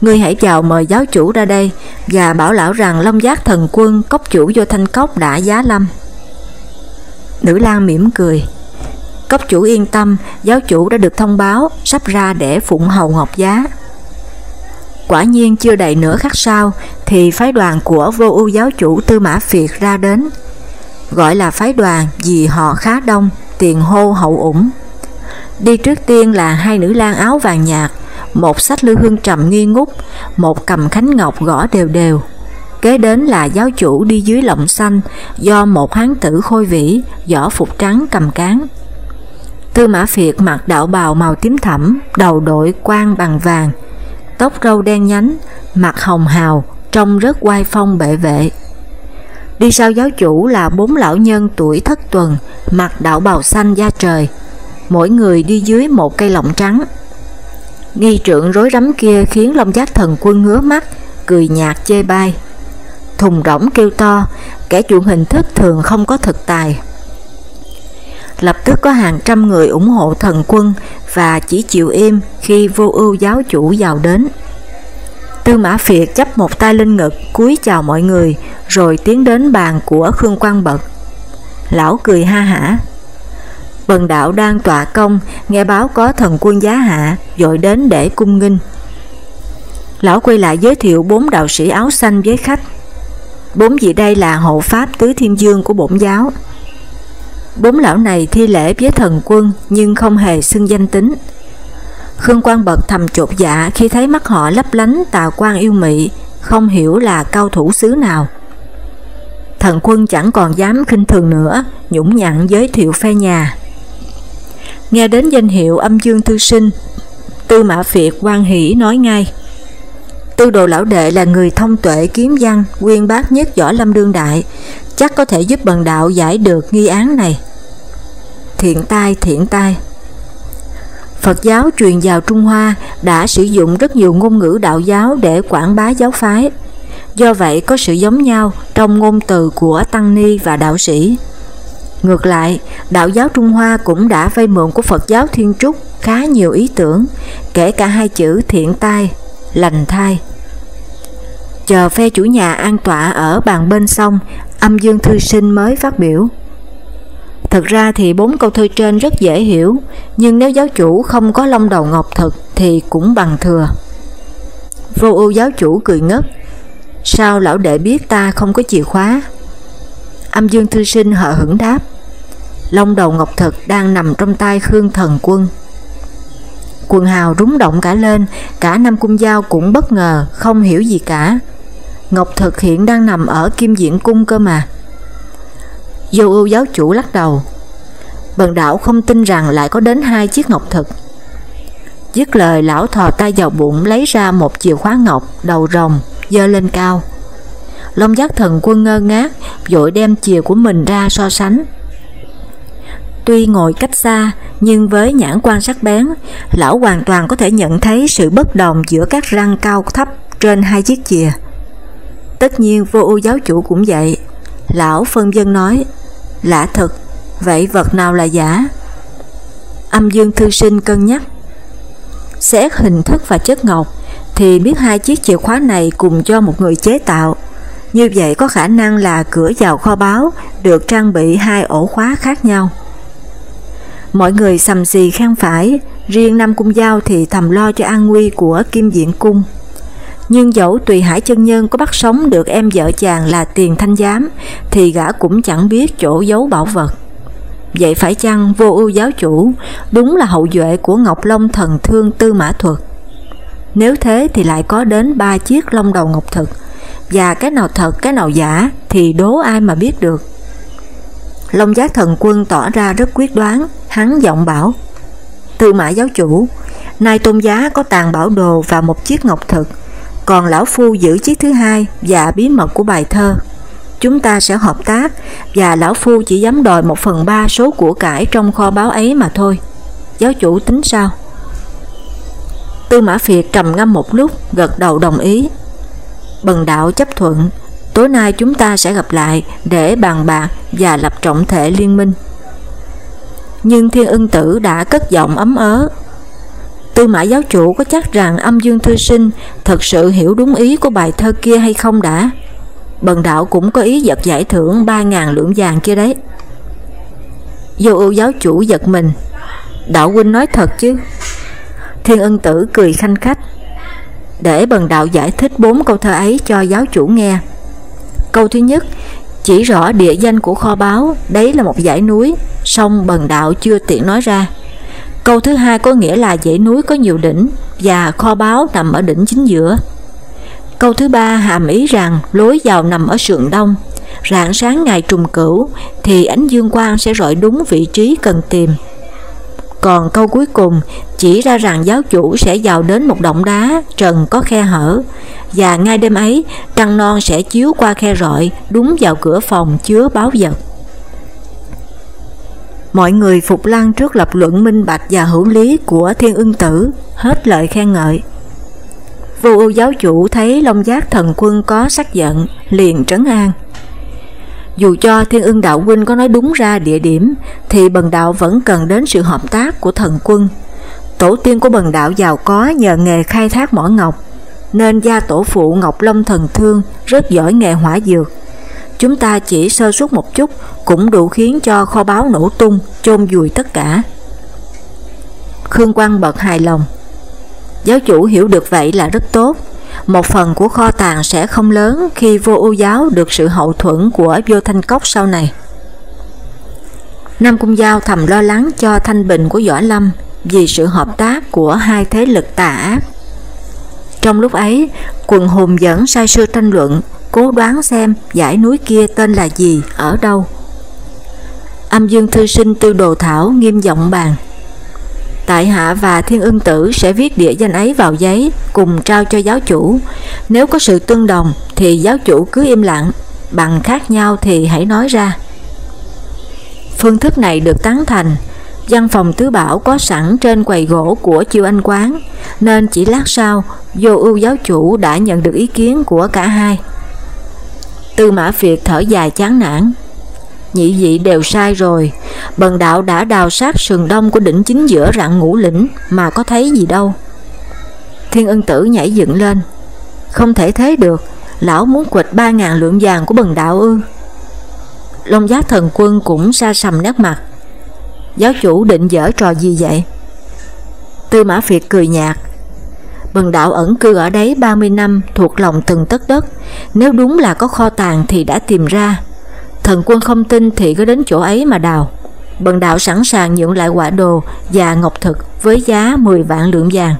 Speaker 1: Ngươi hãy chào mời giáo chủ ra đây và bảo lão rằng Long Giác thần quân cốc chủ vô thanh cốc đã giá lâm. Nữ lang mỉm cười. Cốc chủ yên tâm, giáo chủ đã được thông báo sắp ra để phụng hầu ngọc giá. Quả nhiên chưa đầy nửa khắc sau thì phái đoàn của vô ưu giáo chủ Tư Mã Phiệt ra đến. Gọi là phái đoàn vì họ khá đông, tiền hô hậu ủng. Đi trước tiên là hai nữ lang áo vàng nhạt, một sách lư hương trầm nghi ngút, một cầm khánh ngọc gõ đều đều. Kế đến là giáo chủ đi dưới lọng xanh do một hán tử khôi vĩ, võ phục trắng cầm cán. Tư Mã Phiệt mặc đạo bào màu tím thẫm, đầu đội quan bằng vàng, tóc râu đen nhánh, mặt hồng hào, trông rất oai phong bệ vệ. Đi sau giáo chủ là bốn lão nhân tuổi thất tuần, mặc đạo bào xanh da trời, mỗi người đi dưới một cây lọng trắng. Nghi trượng rối rắm kia khiến Long Giác thần quân ngứa mắt, cười nhạt chê bai. Thùng rỗng kêu to, kẻ chuộng hình thức thường không có thực tài. Lập tức có hàng trăm người ủng hộ thần quân và chỉ chịu im khi vô ưu giáo chủ vào đến. Tư Mã Phiệt chấp một tay lên ngực, cúi chào mọi người, rồi tiến đến bàn của Khương Quang Bật. Lão cười ha hả. Bần đạo đang tọa công, nghe báo có thần quân giá hạ, dội đến để cung nghinh. Lão quay lại giới thiệu bốn đạo sĩ áo xanh với khách. Bốn vị đây là hộ pháp tứ thiên dương của bổn giáo. Bốn lão này thi lễ với thần quân nhưng không hề xưng danh tính. Khương Quang bật thầm chột dạ khi thấy mắt họ lấp lánh tà quan yêu mị, không hiểu là cao thủ xứ nào. Thần quân chẳng còn dám khinh thường nữa, nhũng nhặn giới thiệu phe nhà. Nghe đến danh hiệu âm dương thư sinh, Tư Mã Phiệt quan hỷ nói ngay. Tư đồ lão đệ là người thông tuệ kiếm văn, quyên bác nhất võ lâm đương đại, chắc có thể giúp bần đạo giải được nghi án này. Thiện tai, thiện tai. Phật giáo truyền vào Trung Hoa đã sử dụng rất nhiều ngôn ngữ đạo giáo để quảng bá giáo phái. Do vậy có sự giống nhau trong ngôn từ của Tăng Ni và đạo sĩ. Ngược lại, đạo giáo Trung Hoa cũng đã vay mượn của Phật giáo Thiên Trúc khá nhiều ý tưởng, kể cả hai chữ thiện tai, lành thai. Chờ phe chủ nhà an tọa ở bàn bên sông, âm dương thư sinh mới phát biểu. Thực ra thì bốn câu thơ trên rất dễ hiểu, nhưng nếu giáo chủ không có lông đầu ngọc thực thì cũng bằng thừa. Vô ưu giáo chủ cười ngất, sao lão đệ biết ta không có chìa khóa? Âm dương thư sinh hờ hững đáp, Long đầu ngọc thực đang nằm trong tay Khương Thần Quân. Quần hào rúng động cả lên, cả năm cung giao cũng bất ngờ, không hiểu gì cả. Ngọc thực hiện đang nằm ở kim diện cung cơ mà. Vô ưu giáo chủ lắc đầu. Bần đạo không tin rằng lại có đến hai chiếc ngọc thực. Dứt lời lão thò tay vào bụng lấy ra một chìa khóa ngọc đầu rồng, dơ lên cao. Long giác thần quân ngơ ngác, vội đem chìa của mình ra so sánh. Tuy ngồi cách xa, nhưng với nhãn quan sắc bén, lão hoàn toàn có thể nhận thấy sự bất đồng giữa các răng cao thấp trên hai chiếc chìa. Tất nhiên vô ưu giáo chủ cũng vậy. Lão phân dân nói, lạ thật, vậy vật nào là giả? Âm dương thư sinh cân nhắc. Xét hình thức và chất ngọc, thì biết hai chiếc chìa khóa này cùng cho một người chế tạo. Như vậy có khả năng là cửa vào kho báu được trang bị hai ổ khóa khác nhau. Mọi người sầm xì khen phải, riêng Nam Cung Giao thì thầm lo cho an nguy của Kim Diện Cung. Nhưng dẫu tùy hải chân nhân có bắt sống được em vợ chàng là tiền thanh giám, thì gã cũng chẳng biết chỗ giấu bảo vật. Vậy phải chăng vô ưu giáo chủ đúng là hậu duệ của Ngọc Long thần thương tư mã thuật? Nếu thế thì lại có đến ba chiếc long đầu ngọc thực, và cái nào thật cái nào giả thì đố ai mà biết được. Long giác thần quân tỏ ra rất quyết đoán, hắn giọng bảo Tư mã giáo chủ, nay tôn giá có tàn bảo đồ và một chiếc ngọc thực, còn lão phu giữ chiếc thứ hai và bí mật của bài thơ. Chúng ta sẽ hợp tác và lão phu chỉ dám đòi một phần ba số của cải trong kho báo ấy mà thôi. Giáo chủ tính sao? Tư Mã Phiệt trầm ngâm một lúc, gật đầu đồng ý. Bần đạo chấp thuận, tối nay chúng ta sẽ gặp lại để bàn bạc và lập trọng thể liên minh. Nhưng Thiên Ưng Tử đã cất giọng ấm ớ, Tư mã giáo chủ có chắc rằng âm dương thư sinh thật sự hiểu đúng ý của bài thơ kia hay không đã? Bần đạo cũng có ý giật giải thưởng 3.000 lượng vàng kia đấy. Vô ưu giáo chủ giật mình. Đạo huynh nói thật chứ? Thiên ân tử cười khanh khách. Để bần đạo giải thích bốn câu thơ ấy cho giáo chủ nghe. Câu thứ nhất, chỉ rõ địa danh của kho báu, đấy là một dãy núi, song bần đạo chưa tiện nói ra. Câu thứ hai có nghĩa là dãy núi có nhiều đỉnh và kho báu nằm ở đỉnh chính giữa. Câu thứ ba hàm ý rằng lối vào nằm ở sườn đông. Rạng sáng ngày trùng cửu thì ánh dương quang sẽ rọi đúng vị trí cần tìm còn câu cuối cùng chỉ ra rằng giáo chủ sẽ vào đến một động đá trần có khe hở, và ngay đêm ấy trăng non sẽ chiếu qua khe rọi đúng vào cửa phòng chứa báo vật. Mọi người phục lăng trước lập luận minh bạch và hữu lý của thiên ưng tử, hết lời khen ngợi. Vô ưu giáo chủ thấy Long Giác thần quân có sắc giận, liền trấn an. Dù cho Thiên ưng đạo huynh có nói đúng ra địa điểm, thì bần đạo vẫn cần đến sự hợp tác của thần quân. Tổ tiên của bần đạo giàu có nhờ nghề khai thác mỏ ngọc, nên gia tổ phụ Ngọc Long Thần Thương rất giỏi nghề hỏa dược. Chúng ta chỉ sơ suất một chút cũng đủ khiến cho kho báu nổ tung, chôn vùi tất cả. Khương Quang bật hài lòng. Giáo chủ hiểu được vậy là rất tốt, một phần của kho tàng sẽ không lớn khi vô ưu giáo được sự hậu thuẫn của vô thanh cốc sau này. Nam Cung Giao thầm lo lắng cho thanh bình của Võ Lâm vì sự hợp tác của hai thế lực tà ác. Trong lúc ấy, quần hùng dẫn sai sư tranh luận, cố đoán xem dãy núi kia tên là gì, ở đâu. Âm dương thư sinh tư đồ thảo nghiêm giọng bàn. Tại hạ và thiên ưng tử sẽ viết địa danh ấy vào giấy cùng trao cho giáo chủ. Nếu có sự tương đồng thì giáo chủ cứ im lặng, bằng khác nhau thì hãy nói ra. Phương thức này được tán thành, văn phòng tứ bảo có sẵn trên quầy gỗ của chiêu anh quán, nên chỉ lát sau, vô ưu giáo chủ đã nhận được ý kiến của cả hai. Tư mã Việt thở dài chán nản, nhị vị đều sai rồi, bần đạo đã đào sát sườn đông của đỉnh chính giữa rặng ngũ lĩnh mà có thấy gì đâu. Thiên ân tử nhảy dựng lên, không thể thế được, lão muốn quịch ba ngàn lượng vàng của bần đạo ư. Long giác thần quân cũng xa sầm nét mặt, giáo chủ định dở trò gì vậy? Tư Mã Việt cười nhạt, Bần đạo ẩn cư ở đấy 30 năm thuộc lòng từng tất đất, nếu đúng là có kho tàng thì đã tìm ra, Thần quân không tin thì cứ đến chỗ ấy mà đào. Bần đạo sẵn sàng nhượng lại quả đồ và ngọc thực với giá 10 vạn lượng vàng.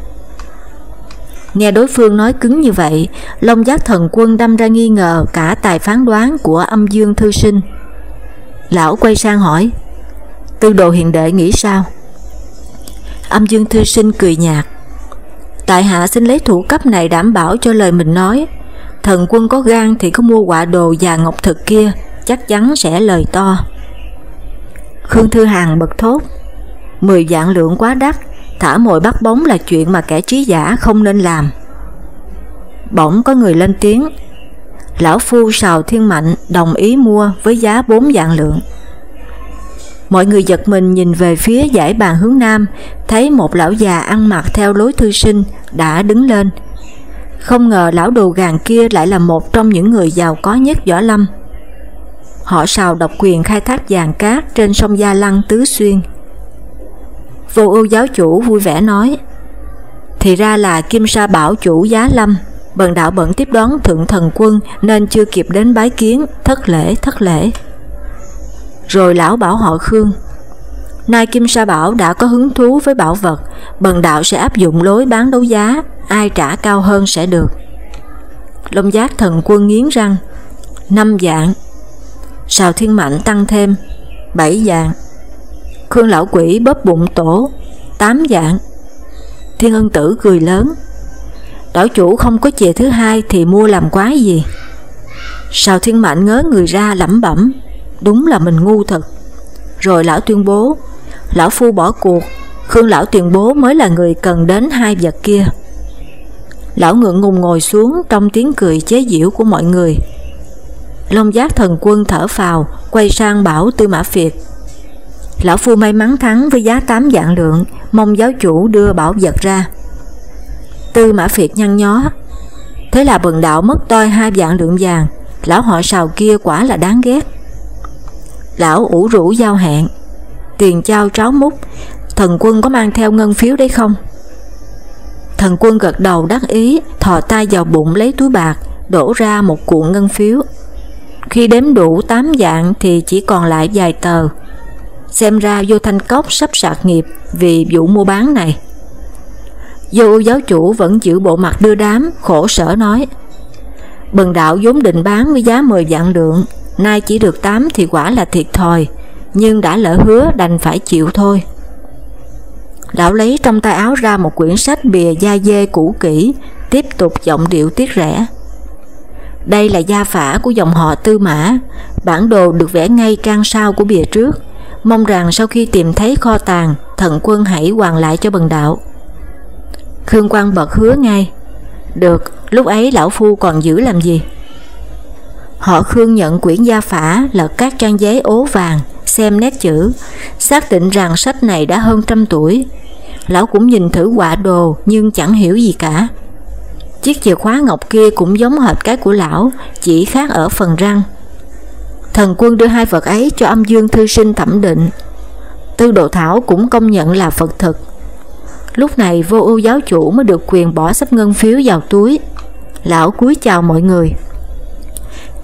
Speaker 1: Nghe đối phương nói cứng như vậy, Long giác thần quân đâm ra nghi ngờ cả tài phán đoán của âm dương thư sinh. Lão quay sang hỏi, tư đồ hiện đệ nghĩ sao? Âm dương thư sinh cười nhạt, Tại hạ xin lấy thủ cấp này đảm bảo cho lời mình nói, thần quân có gan thì có mua quả đồ và ngọc thực kia, chắc chắn sẽ lời to. Khương Thư Hằng bật thốt, 10 vạn lượng quá đắt, thả mồi bắt bóng là chuyện mà kẻ trí giả không nên làm. Bỗng có người lên tiếng, Lão Phu Sào Thiên Mạnh đồng ý mua với giá 4 vạn lượng. Mọi người giật mình nhìn về phía giải bàn hướng Nam, thấy một lão già ăn mặc theo lối thư sinh đã đứng lên. Không ngờ lão đồ gàng kia lại là một trong những người giàu có nhất Võ Lâm họ sào độc quyền khai thác vàng cát trên sông Gia Lăng Tứ Xuyên. Vô ưu giáo chủ vui vẻ nói, thì ra là Kim Sa Bảo chủ giá lâm, bần đạo bận tiếp đón thượng thần quân nên chưa kịp đến bái kiến, thất lễ thất lễ. Rồi lão bảo họ Khương, nay Kim Sa Bảo đã có hứng thú với bảo vật, bần đạo sẽ áp dụng lối bán đấu giá, ai trả cao hơn sẽ được. Long giác thần quân nghiến răng, năm dạng Sào Thiên Mạnh tăng thêm 7 dạng. Khương Lão Quỷ bóp bụng tổ 8 dạng. Thiên Ân Tử cười lớn Đảo chủ không có chè thứ hai thì mua làm quái gì? Sào Thiên Mạnh ngớ người ra lẩm bẩm, Đúng là mình ngu thật. Rồi lão tuyên bố, Lão Phu bỏ cuộc, Khương Lão tuyên bố mới là người cần đến hai vật kia. Lão ngượng ngùng ngồi xuống trong tiếng cười chế giễu của mọi người. Long giác thần quân thở phào, quay sang bảo Tư Mã Việt. Lão Phu may mắn thắng với giá 8 dạng lượng, mong giáo chủ đưa bảo vật ra. Tư Mã Việt nhăn nhó. Thế là bần đạo mất toi hai dạng lượng vàng, lão họ sào kia quả là đáng ghét. Lão ủ rũ giao hẹn, tiền trao tráo múc, thần quân có mang theo ngân phiếu đấy không? Thần quân gật đầu đắc ý, thò tay vào bụng lấy túi bạc, đổ ra một cuộn ngân phiếu. Khi đếm đủ 8 dạng thì chỉ còn lại vài tờ. Xem ra vô thanh cốc sắp sạc nghiệp vì vụ mua bán này. Vô giáo chủ vẫn giữ bộ mặt đưa đám, khổ sở nói Bần đạo vốn định bán với giá 10 vạn lượng, nay chỉ được 8 thì quả là thiệt thòi, nhưng đã lỡ hứa đành phải chịu thôi. lão lấy trong tay áo ra một quyển sách bìa da dê cũ kỹ, tiếp tục giọng điệu tiếc rẻ. Đây là gia phả của dòng họ Tư Mã, bản đồ được vẽ ngay trang sau của bìa trước, mong rằng sau khi tìm thấy kho tàng, thần quân hãy hoàn lại cho bần đạo. Khương Quang bật hứa ngay, được, lúc ấy lão phu còn giữ làm gì? Họ Khương nhận quyển gia phả là các trang giấy ố vàng, xem nét chữ, xác định rằng sách này đã hơn trăm tuổi. Lão cũng nhìn thử quả đồ nhưng chẳng hiểu gì cả. Chiếc chìa khóa ngọc kia cũng giống hệt cái của lão, chỉ khác ở phần răng. Thần quân đưa hai vật ấy cho âm dương thư sinh thẩm định. Tư độ thảo cũng công nhận là Phật thực. Lúc này vô ưu giáo chủ mới được quyền bỏ sắp ngân phiếu vào túi. Lão cúi chào mọi người.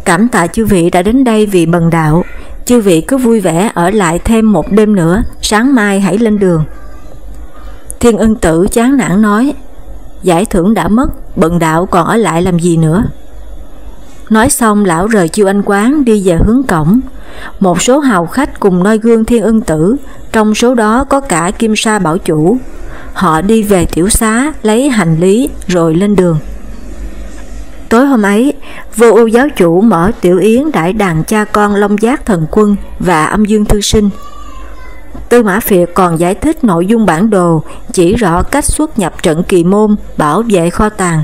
Speaker 1: Cảm tạ chư vị đã đến đây vì bần đạo. Chư vị cứ vui vẻ ở lại thêm một đêm nữa, sáng mai hãy lên đường. Thiên ân tử chán nản nói, giải thưởng đã mất, bận đạo còn ở lại làm gì nữa. Nói xong lão rời chiêu anh quán đi về hướng cổng. Một số hào khách cùng noi gương thiên Ưng tử, trong số đó có cả kim sa bảo chủ. Họ đi về tiểu xá lấy hành lý rồi lên đường. Tối hôm ấy, vô ưu giáo chủ mở tiểu yến đại đàn cha con Long Giác Thần Quân và âm dương thư sinh. Tư Mã Phiệt còn giải thích nội dung bản đồ, chỉ rõ cách xuất nhập trận kỳ môn, bảo vệ kho tàng.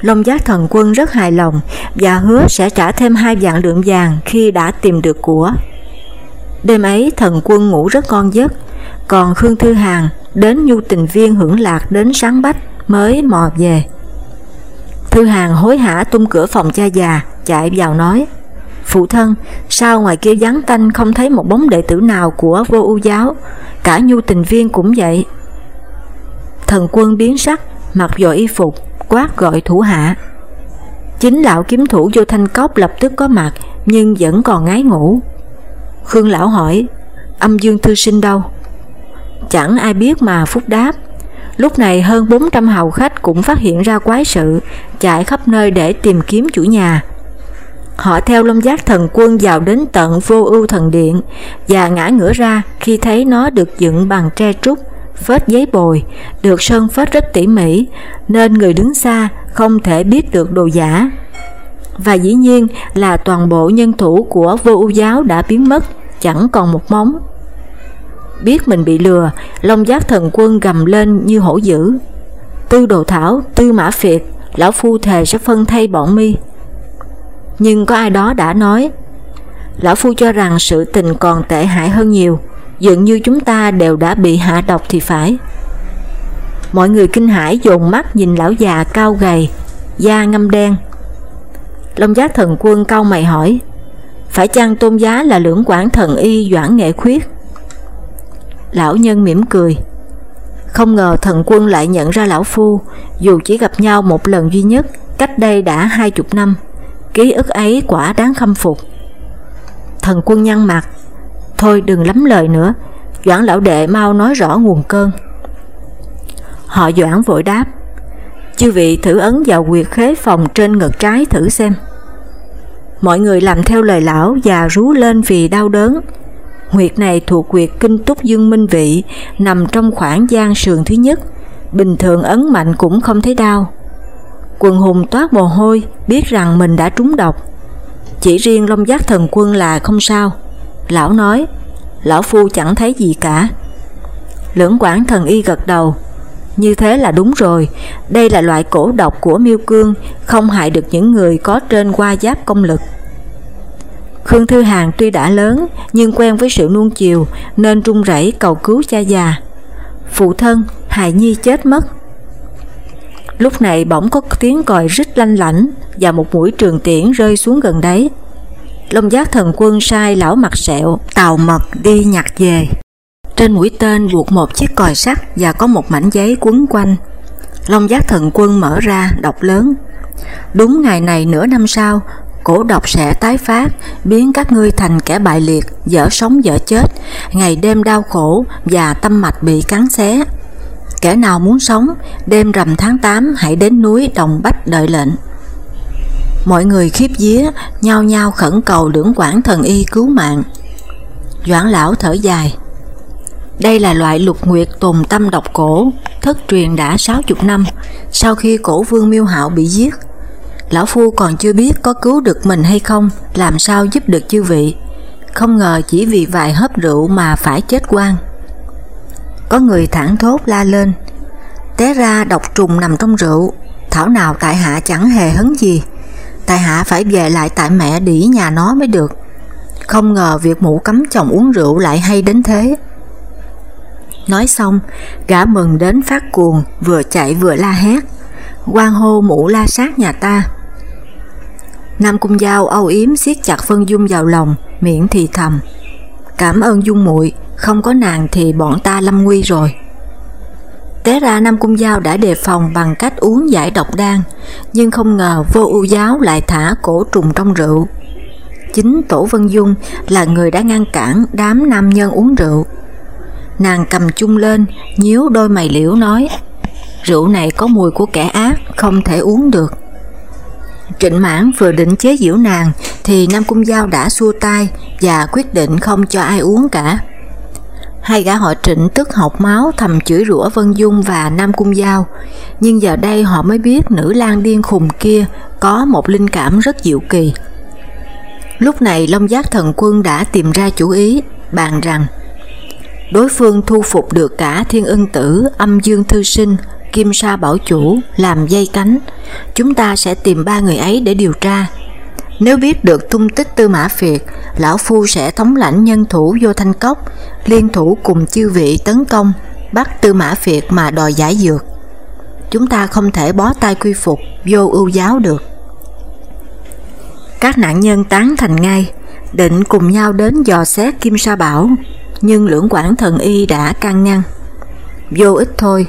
Speaker 1: Long Giác Thần Quân rất hài lòng và hứa sẽ trả thêm hai vạn lượng vàng khi đã tìm được của. Đêm ấy thần quân ngủ rất ngon giấc, còn Khương Thư Hàn đến nhu tình viên hưởng lạc đến sáng bách mới mò về. Thư Hàng hối hả tung cửa phòng cha già, chạy vào nói, Phụ thân, sao ngoài kia vắng tanh không thấy một bóng đệ tử nào của vô ưu giáo, cả nhu tình viên cũng vậy. Thần quân biến sắc, mặc dội y phục, quát gọi thủ hạ. Chính lão kiếm thủ vô thanh cốc lập tức có mặt, nhưng vẫn còn ngái ngủ. Khương lão hỏi, âm dương thư sinh đâu? Chẳng ai biết mà Phúc đáp, Lúc này hơn 400 hầu khách cũng phát hiện ra quái sự, chạy khắp nơi để tìm kiếm chủ nhà. Họ theo Long Giác Thần Quân vào đến tận vô ưu thần điện và ngã ngửa ra khi thấy nó được dựng bằng tre trúc, phết giấy bồi, được sơn phết rất tỉ mỉ, nên người đứng xa không thể biết được đồ giả. Và dĩ nhiên là toàn bộ nhân thủ của vô ưu giáo đã biến mất, chẳng còn một móng. Biết mình bị lừa, Long giác thần quân gầm lên như hổ dữ. Tư đồ thảo, tư mã phiệt, lão phu thề sẽ phân thay bọn mi. Nhưng có ai đó đã nói, lão phu cho rằng sự tình còn tệ hại hơn nhiều, dường như chúng ta đều đã bị hạ độc thì phải. Mọi người kinh hãi dồn mắt nhìn lão già cao gầy, da ngâm đen. Long giác thần quân cao mày hỏi, phải chăng tôn giá là lưỡng quản thần y doãn nghệ khuyết? Lão nhân mỉm cười. Không ngờ thần quân lại nhận ra lão phu, dù chỉ gặp nhau một lần duy nhất, cách đây đã hai chục năm. Ký ức ấy quả đáng khâm phục. Thần quân nhăn mặt, thôi đừng lắm lời nữa, Doãn lão đệ mau nói rõ nguồn cơn. Họ Doãn vội đáp, chư vị thử ấn vào quyệt khế phòng trên ngực trái thử xem. Mọi người làm theo lời lão và rú lên vì đau đớn, Huyệt này thuộc huyệt kinh túc dương minh vị, nằm trong khoảng gian sườn thứ nhất, bình thường ấn mạnh cũng không thấy đau. Quần hùng toát mồ hôi, biết rằng mình đã trúng độc. Chỉ riêng Long Giác Thần Quân là không sao. Lão nói, lão phu chẳng thấy gì cả. Lưỡng quản thần y gật đầu, như thế là đúng rồi, đây là loại cổ độc của miêu cương, không hại được những người có trên qua giáp công lực. Khương Thư Hàng tuy đã lớn nhưng quen với sự nuông chiều nên trung rẩy cầu cứu cha già. Phụ thân, hài nhi chết mất. Lúc này bỗng có tiếng còi rít lanh lảnh và một mũi trường tiễn rơi xuống gần đấy. Long giác thần quân sai lão mặt sẹo, tàu mật đi nhặt về. Trên mũi tên buộc một chiếc còi sắt và có một mảnh giấy quấn quanh. Long giác thần quân mở ra, đọc lớn. Đúng ngày này nửa năm sau, cổ độc sẽ tái phát, biến các ngươi thành kẻ bại liệt, dở sống dở chết, ngày đêm đau khổ và tâm mạch bị cắn xé. Kẻ nào muốn sống, đêm rằm tháng 8 hãy đến núi Đồng Bách đợi lệnh. Mọi người khiếp vía, nhao nhao khẩn cầu lưỡng quản thần y cứu mạng. Doãn lão thở dài. Đây là loại lục nguyệt tồn tâm độc cổ, thất truyền đã 60 năm, sau khi cổ vương miêu hạo bị giết. Lão Phu còn chưa biết có cứu được mình hay không, làm sao giúp được chư vị. Không ngờ chỉ vì vài hớp rượu mà phải chết quan. Có người thẳng thốt la lên, té ra độc trùng nằm trong rượu, thảo nào tại hạ chẳng hề hấn gì. Tại hạ phải về lại tại mẹ đỉ nhà nó mới được. Không ngờ việc mụ cấm chồng uống rượu lại hay đến thế. Nói xong, gã mừng đến phát cuồng, vừa chạy vừa la hét. quan hô mụ la sát nhà ta. Nam Cung Giao âu yếm siết chặt phân Dung vào lòng, miệng thì thầm. Cảm ơn Dung muội không có nàng thì bọn ta lâm nguy rồi. Té ra Nam Cung Giao đã đề phòng bằng cách uống giải độc đan, nhưng không ngờ vô ưu giáo lại thả cổ trùng trong rượu. Chính Tổ Vân Dung là người đã ngăn cản đám nam nhân uống rượu. Nàng cầm chung lên, nhíu đôi mày liễu nói, rượu này có mùi của kẻ ác, không thể uống được. Trịnh Mãn vừa định chế giễu nàng thì Nam Cung Giao đã xua tay và quyết định không cho ai uống cả. Hai gã họ trịnh tức học máu thầm chửi rủa Vân Dung và Nam Cung Giao, nhưng giờ đây họ mới biết nữ lang điên khùng kia có một linh cảm rất diệu kỳ. Lúc này Long Giác Thần Quân đã tìm ra chủ ý, bàn rằng đối phương thu phục được cả Thiên Ân Tử, Âm Dương Thư Sinh, Kim Sa Bảo Chủ làm dây cánh, chúng ta sẽ tìm ba người ấy để điều tra. Nếu biết được tung tích Tư Mã Việt, Lão Phu sẽ thống lãnh nhân thủ vô thanh cốc, liên thủ cùng chư vị tấn công, bắt Tư Mã Việt mà đòi giải dược. Chúng ta không thể bó tay quy phục vô ưu giáo được. Các nạn nhân tán thành ngay, định cùng nhau đến dò xét Kim Sa Bảo, nhưng lưỡng quản thần y đã can ngăn. Vô ích thôi,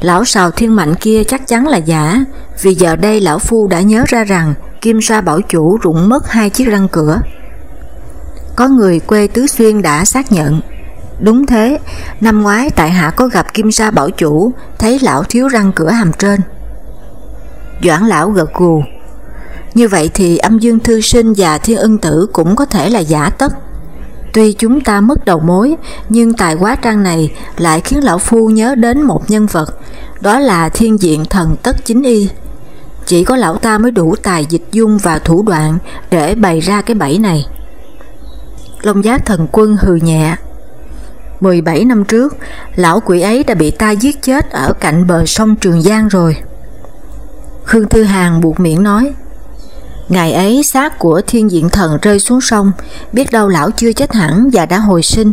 Speaker 1: lão sào thiên mạnh kia chắc chắn là giả, vì giờ đây lão phu đã nhớ ra rằng Kim Sa Bảo Chủ rụng mất hai chiếc răng cửa. Có người quê Tứ Xuyên đã xác nhận. Đúng thế, năm ngoái tại hạ có gặp Kim Sa Bảo Chủ, thấy lão thiếu răng cửa hàm trên. Doãn lão gật gù. Như vậy thì âm dương thư sinh và thiên ưng tử cũng có thể là giả tất. Tuy chúng ta mất đầu mối, nhưng tài quá trang này lại khiến lão phu nhớ đến một nhân vật, đó là thiên diện thần tất chính y. Chỉ có lão ta mới đủ tài dịch dung và thủ đoạn để bày ra cái bẫy này. Long giác thần quân hừ nhẹ. 17 năm trước, lão quỷ ấy đã bị ta giết chết ở cạnh bờ sông Trường Giang rồi. Khương Thư Hàng buộc miệng nói, Ngày ấy xác của thiên diện thần rơi xuống sông, biết đâu lão chưa chết hẳn và đã hồi sinh.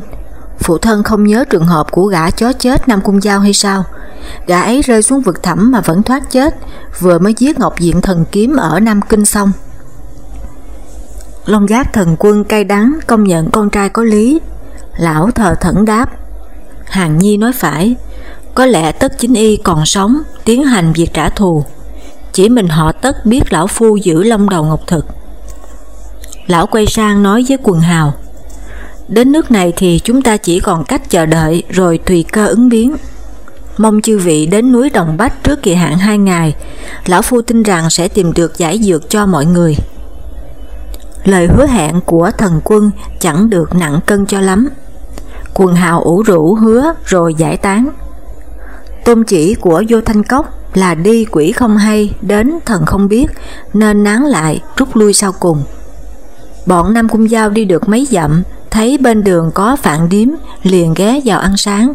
Speaker 1: Phụ thân không nhớ trường hợp của gã chó chết Nam Cung Giao hay sao? Gã ấy rơi xuống vực thẳm mà vẫn thoát chết, vừa mới giết Ngọc Diện thần kiếm ở Nam Kinh xong. Long giác thần quân cay đắng công nhận con trai có lý. Lão thờ thẫn đáp. Hàng Nhi nói phải, có lẽ tất chính y còn sống, tiến hành việc trả thù. Chỉ mình họ tất biết lão phu giữ long đầu ngọc thực. Lão quay sang nói với quần hào. Đến nước này thì chúng ta chỉ còn cách chờ đợi rồi tùy cơ ứng biến. Mong chư vị đến núi Đồng Bách trước kỳ hạn hai ngày, Lão Phu tin rằng sẽ tìm được giải dược cho mọi người. Lời hứa hẹn của thần quân chẳng được nặng cân cho lắm. Quần hào ủ rũ hứa rồi giải tán. Tôn chỉ của vô thanh cốc là đi quỷ không hay, đến thần không biết, nên nán lại, rút lui sau cùng. Bọn Nam Cung Giao đi được mấy dặm, thấy bên đường có phạn điếm, liền ghé vào ăn sáng.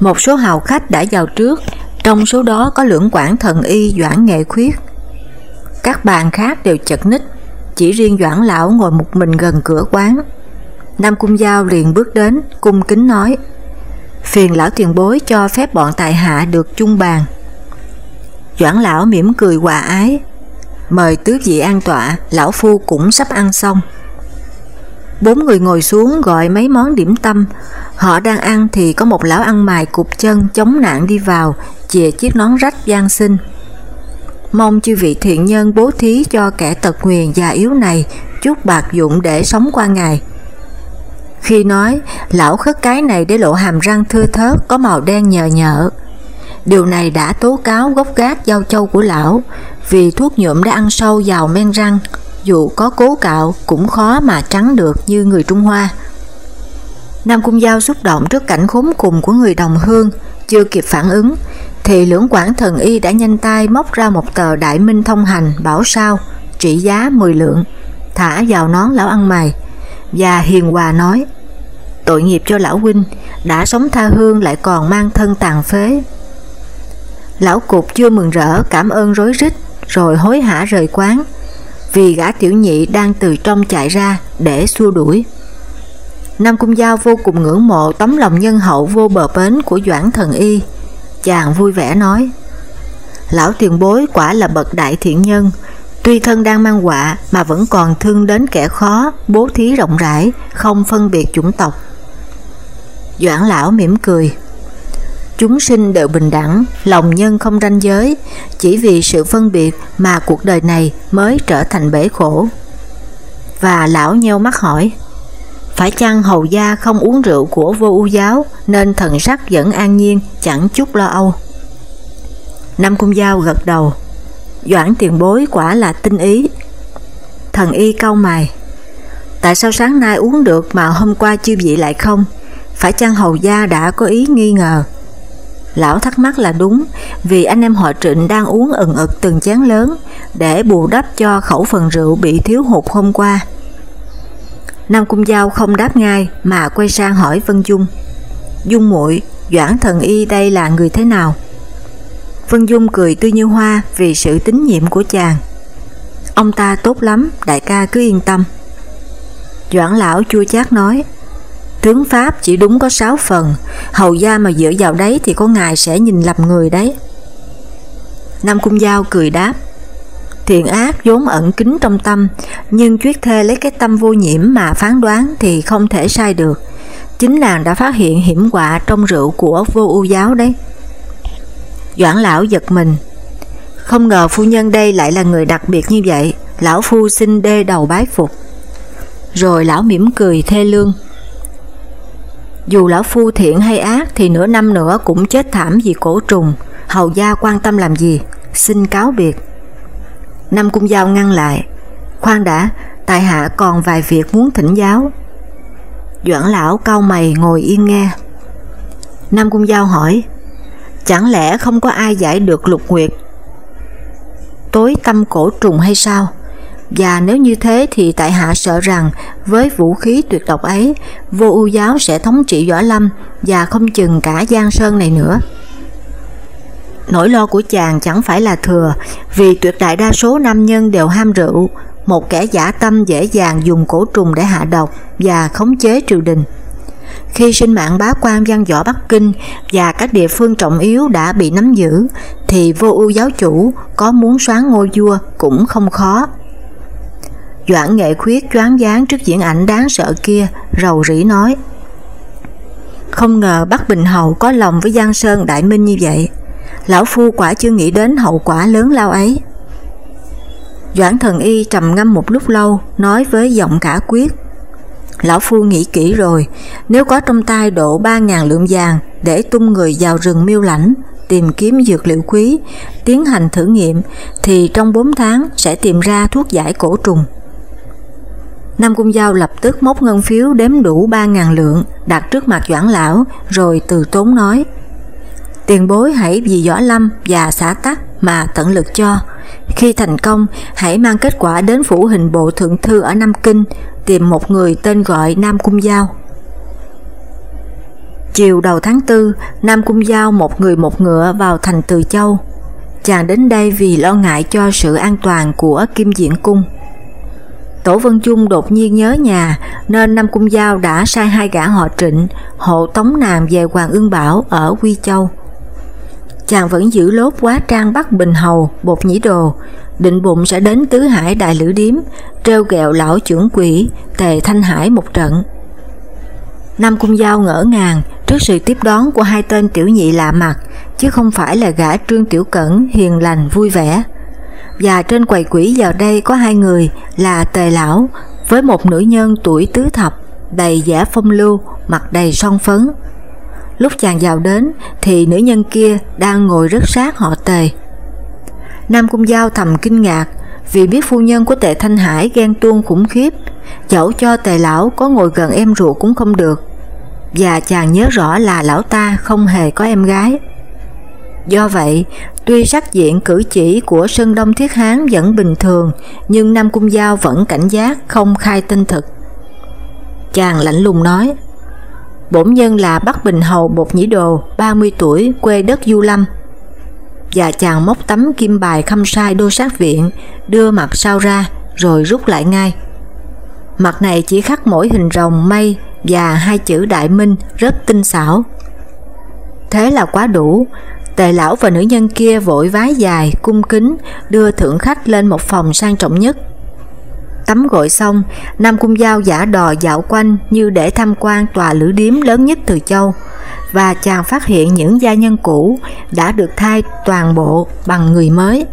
Speaker 1: Một số hào khách đã vào trước, trong số đó có lưỡng quản thần y Doãn Nghệ Khuyết. Các bàn khác đều chật ních, chỉ riêng Doãn Lão ngồi một mình gần cửa quán. Nam Cung Giao liền bước đến, cung kính nói, phiền lão tiền bối cho phép bọn tài hạ được chung bàn. Doãn lão mỉm cười hòa ái, mời tước vị an tọa, lão phu cũng sắp ăn xong. Bốn người ngồi xuống gọi mấy món điểm tâm, họ đang ăn thì có một lão ăn mài cục chân chống nạn đi vào, chìa chiếc nón rách gian sinh. Mong chư vị thiện nhân bố thí cho kẻ tật nguyền già yếu này chút bạc dụng để sống qua ngày. Khi nói, lão khất cái này để lộ hàm răng thưa thớt có màu đen nhờ nhợ. Điều này đã tố cáo gốc gác giao châu của lão, vì thuốc nhuộm đã ăn sâu vào men răng, dù có cố cạo cũng khó mà trắng được như người Trung Hoa. Nam Cung Giao xúc động trước cảnh khốn cùng của người đồng hương, chưa kịp phản ứng, thì lưỡng quản thần y đã nhanh tay móc ra một tờ đại minh thông hành bảo sao, trị giá 10 lượng, thả vào nón lão ăn mày, và hiền hòa nói, tội nghiệp cho lão huynh, đã sống tha hương lại còn mang thân tàn phế. Lão cục chưa mừng rỡ cảm ơn rối rít, rồi hối hả rời quán, vì gã tiểu nhị đang từ trong chạy ra để xua đuổi. Nam Cung Giao vô cùng ngưỡng mộ tấm lòng nhân hậu vô bờ bến của Doãn Thần Y. Chàng vui vẻ nói, Lão tiền bối quả là bậc đại thiện nhân, tuy thân đang mang họa mà vẫn còn thương đến kẻ khó, bố thí rộng rãi, không phân biệt chủng tộc. Doãn lão mỉm cười, Chúng sinh đều bình đẳng, lòng nhân không ranh giới, chỉ vì sự phân biệt mà cuộc đời này mới trở thành bể khổ. Và lão nheo mắt hỏi, phải chăng hầu gia không uống rượu của vô ưu giáo nên thần sắc vẫn an nhiên, chẳng chút lo âu? Nam Cung Giao gật đầu, Doãn tiền bối quả là tinh ý. Thần y cau mày, tại sao sáng nay uống được mà hôm qua chưa vị lại không? Phải chăng hầu gia đã có ý nghi ngờ? Lão thắc mắc là đúng, vì anh em họ trịnh đang uống ừng ực từng chén lớn để bù đắp cho khẩu phần rượu bị thiếu hụt hôm qua. Nam Cung Giao không đáp ngay mà quay sang hỏi Vân Dung. Dung muội Doãn Thần Y đây là người thế nào? Vân Dung cười tươi như hoa vì sự tín nhiệm của chàng. Ông ta tốt lắm, đại ca cứ yên tâm. Doãn lão chua chát nói, Tướng Pháp chỉ đúng có 6 phần, hầu gia mà dựa vào đấy thì có ngài sẽ nhìn lầm người đấy. Nam Cung Giao cười đáp, thiện ác vốn ẩn kín trong tâm, nhưng Chuyết Thê lấy cái tâm vô nhiễm mà phán đoán thì không thể sai được. Chính nàng đã phát hiện hiểm họa trong rượu của vô ưu giáo đấy. Doãn lão giật mình, không ngờ phu nhân đây lại là người đặc biệt như vậy, lão phu xin đê đầu bái phục. Rồi lão mỉm cười thê lương, dù lão phu thiện hay ác thì nửa năm nữa cũng chết thảm vì cổ trùng, hầu gia quan tâm làm gì, xin cáo biệt. Năm cung giao ngăn lại, khoan đã, tại hạ còn vài việc muốn thỉnh giáo. Doãn lão cau mày ngồi yên nghe. Nam cung giao hỏi, chẳng lẽ không có ai giải được lục nguyệt? Tối tâm cổ trùng hay sao? Và nếu như thế thì tại hạ sợ rằng với vũ khí tuyệt độc ấy, vô ưu giáo sẽ thống trị Võ Lâm và không chừng cả Giang Sơn này nữa. Nỗi lo của chàng chẳng phải là thừa, vì tuyệt đại đa số nam nhân đều ham rượu, một kẻ giả tâm dễ dàng dùng cổ trùng để hạ độc và khống chế triều đình. Khi sinh mạng bá quan văn võ Bắc Kinh và các địa phương trọng yếu đã bị nắm giữ, thì vô ưu giáo chủ có muốn xoán ngôi vua cũng không khó. Doãn nghệ khuyết choáng dáng trước diễn ảnh đáng sợ kia, rầu rĩ nói. Không ngờ Bắc Bình Hầu có lòng với Giang Sơn Đại Minh như vậy. Lão Phu quả chưa nghĩ đến hậu quả lớn lao ấy. Doãn thần y trầm ngâm một lúc lâu, nói với giọng cả quyết. Lão Phu nghĩ kỹ rồi, nếu có trong tay độ 3.000 lượng vàng để tung người vào rừng miêu lãnh, tìm kiếm dược liệu quý, tiến hành thử nghiệm, thì trong 4 tháng sẽ tìm ra thuốc giải cổ trùng. Nam Cung Giao lập tức móc ngân phiếu đếm đủ 3.000 lượng đặt trước mặt Doãn Lão rồi từ tốn nói Tiền bối hãy vì Võ Lâm và xã tắc mà tận lực cho. Khi thành công, hãy mang kết quả đến phủ hình bộ thượng thư ở Nam Kinh tìm một người tên gọi Nam Cung Giao. Chiều đầu tháng 4, Nam Cung Giao một người một ngựa vào thành Từ Châu. Chàng đến đây vì lo ngại cho sự an toàn của Kim Diện Cung. Tổ Vân Chung đột nhiên nhớ nhà nên Nam Cung Giao đã sai hai gã họ trịnh hộ Tống Nam về Hoàng Ương Bảo ở Quy Châu. Chàng vẫn giữ lốt quá trang Bắc Bình Hầu, bột nhĩ đồ, định bụng sẽ đến Tứ Hải Đại Lữ Điếm, treo gẹo lão trưởng quỷ, tề Thanh Hải một trận. Nam Cung Giao ngỡ ngàng trước sự tiếp đón của hai tên tiểu nhị lạ mặt, chứ không phải là gã Trương Tiểu Cẩn hiền lành vui vẻ và trên quầy quỷ giờ đây có hai người là Tề Lão với một nữ nhân tuổi tứ thập, đầy vẻ phong lưu, mặt đầy son phấn. Lúc chàng vào đến thì nữ nhân kia đang ngồi rất sát họ Tề. Nam Cung Giao thầm kinh ngạc vì biết phu nhân của Tề Thanh Hải ghen tuông khủng khiếp, dẫu cho Tề Lão có ngồi gần em ruột cũng không được. và chàng nhớ rõ là lão ta không hề có em gái. Do vậy, tuy sắc diện cử chỉ của Sơn Đông Thiết Hán vẫn bình thường, nhưng Nam Cung Giao vẫn cảnh giác không khai tinh thực. Chàng lạnh lùng nói, Bổn nhân là Bắc Bình Hầu Bột Nhĩ Đồ, 30 tuổi, quê đất Du Lâm. Và chàng móc tấm kim bài khâm sai đô sát viện, đưa mặt sau ra, rồi rút lại ngay. Mặt này chỉ khắc mỗi hình rồng mây và hai chữ đại minh rất tinh xảo. Thế là quá đủ, tề lão và nữ nhân kia vội vái dài, cung kính, đưa thượng khách lên một phòng sang trọng nhất. Tắm gội xong, Nam Cung Giao giả đò dạo quanh như để tham quan tòa lữ điếm lớn nhất từ châu, và chàng phát hiện những gia nhân cũ đã được thay toàn bộ bằng người mới.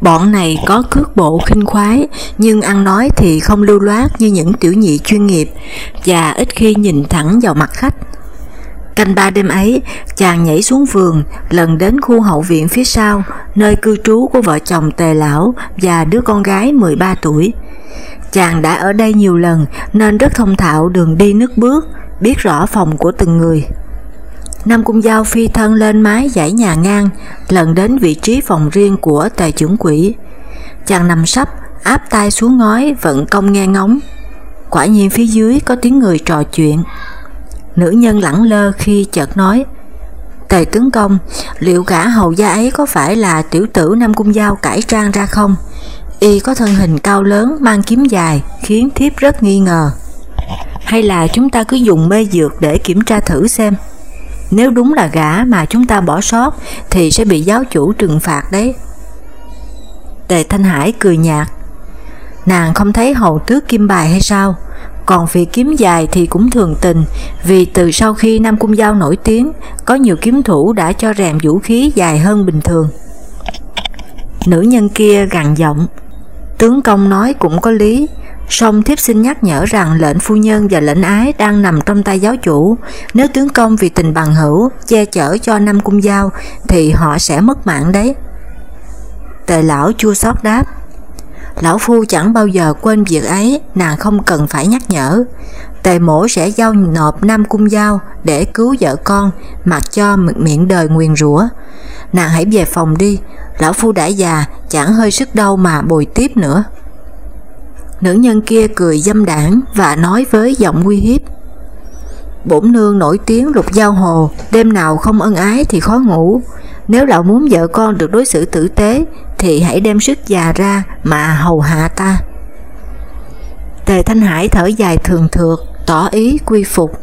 Speaker 1: Bọn này có cước bộ khinh khoái, nhưng ăn nói thì không lưu loát như những tiểu nhị chuyên nghiệp, và ít khi nhìn thẳng vào mặt khách. Canh ba đêm ấy, chàng nhảy xuống vườn, lần đến khu hậu viện phía sau, nơi cư trú của vợ chồng tề lão và đứa con gái 13 tuổi. Chàng đã ở đây nhiều lần nên rất thông thạo đường đi nước bước, biết rõ phòng của từng người. Nam Cung Giao phi thân lên mái dãy nhà ngang, lần đến vị trí phòng riêng của tề trưởng quỷ. Chàng nằm sấp, áp tay xuống ngói vận công nghe ngóng. Quả nhiên phía dưới có tiếng người trò chuyện. Nữ nhân lẳng lơ khi chợt nói Tề tướng công, liệu cả hầu gia ấy có phải là tiểu tử Nam Cung Giao cải trang ra không? Y có thân hình cao lớn, mang kiếm dài, khiến thiếp rất nghi ngờ. Hay là chúng ta cứ dùng mê dược để kiểm tra thử xem? Nếu đúng là gã mà chúng ta bỏ sót thì sẽ bị giáo chủ trừng phạt đấy. Tề Thanh Hải cười nhạt. Nàng không thấy hầu tước kim bài hay sao? Còn việc kiếm dài thì cũng thường tình, vì từ sau khi Nam Cung Giao nổi tiếng, có nhiều kiếm thủ đã cho rèm vũ khí dài hơn bình thường. Nữ nhân kia gằn giọng, tướng công nói cũng có lý, song thiếp xin nhắc nhở rằng lệnh phu nhân và lệnh ái đang nằm trong tay giáo chủ, nếu tướng công vì tình bằng hữu che chở cho Nam Cung Giao thì họ sẽ mất mạng đấy. Tề lão chua xót đáp, Lão Phu chẳng bao giờ quên việc ấy, nàng không cần phải nhắc nhở. Tề mổ sẽ giao nộp năm cung dao để cứu vợ con, mặc cho miệng đời nguyền rủa. Nàng hãy về phòng đi, lão phu đã già, chẳng hơi sức đâu mà bồi tiếp nữa. Nữ nhân kia cười dâm đảng và nói với giọng uy hiếp. Bổn nương nổi tiếng lục giao hồ, đêm nào không ân ái thì khó ngủ. Nếu lão muốn vợ con được đối xử tử tế thì hãy đem sức già ra mà hầu hạ ta. Tề Thanh Hải thở dài thường thượt, tỏ ý quy phục.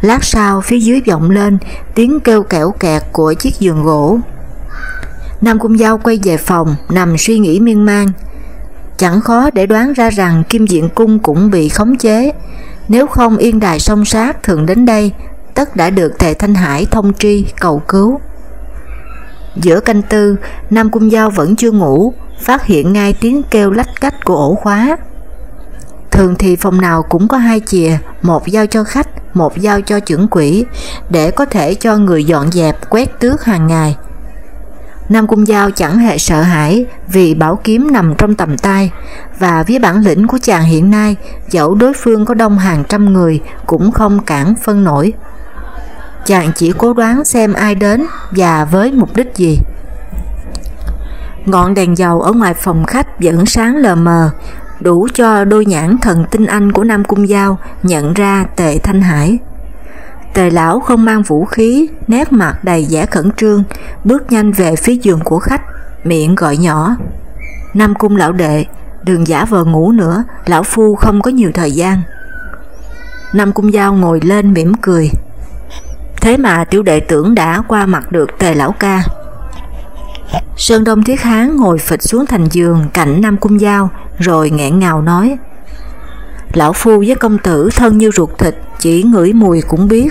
Speaker 1: Lát sau phía dưới vọng lên tiếng kêu kẹo kẹt của chiếc giường gỗ. Nam Cung Giao quay về phòng, nằm suy nghĩ miên man. Chẳng khó để đoán ra rằng Kim Diện Cung cũng bị khống chế. Nếu không yên đài song sát thường đến đây, tất đã được Tề Thanh Hải thông tri cầu cứu. Giữa canh tư, Nam Cung Giao vẫn chưa ngủ, phát hiện ngay tiếng kêu lách cách của ổ khóa. Thường thì phòng nào cũng có hai chìa, một giao cho khách, một giao cho trưởng quỷ, để có thể cho người dọn dẹp, quét tước hàng ngày. Nam Cung Giao chẳng hề sợ hãi vì bảo kiếm nằm trong tầm tay và với bản lĩnh của chàng hiện nay, dẫu đối phương có đông hàng trăm người cũng không cản phân nổi chàng chỉ cố đoán xem ai đến và với mục đích gì. Ngọn đèn dầu ở ngoài phòng khách vẫn sáng lờ mờ, đủ cho đôi nhãn thần tinh anh của Nam Cung Giao nhận ra tệ Thanh Hải. Tề lão không mang vũ khí, nét mặt đầy vẻ khẩn trương, bước nhanh về phía giường của khách, miệng gọi nhỏ. Nam Cung lão đệ, đừng giả vờ ngủ nữa, lão phu không có nhiều thời gian. Nam Cung Giao ngồi lên mỉm cười, Thế mà tiểu đệ tưởng đã qua mặt được tề lão ca. Sơn Đông Thiết Hán ngồi phịch xuống thành giường cạnh Nam Cung Giao rồi nghẹn ngào nói Lão Phu với công tử thân như ruột thịt, chỉ ngửi mùi cũng biết.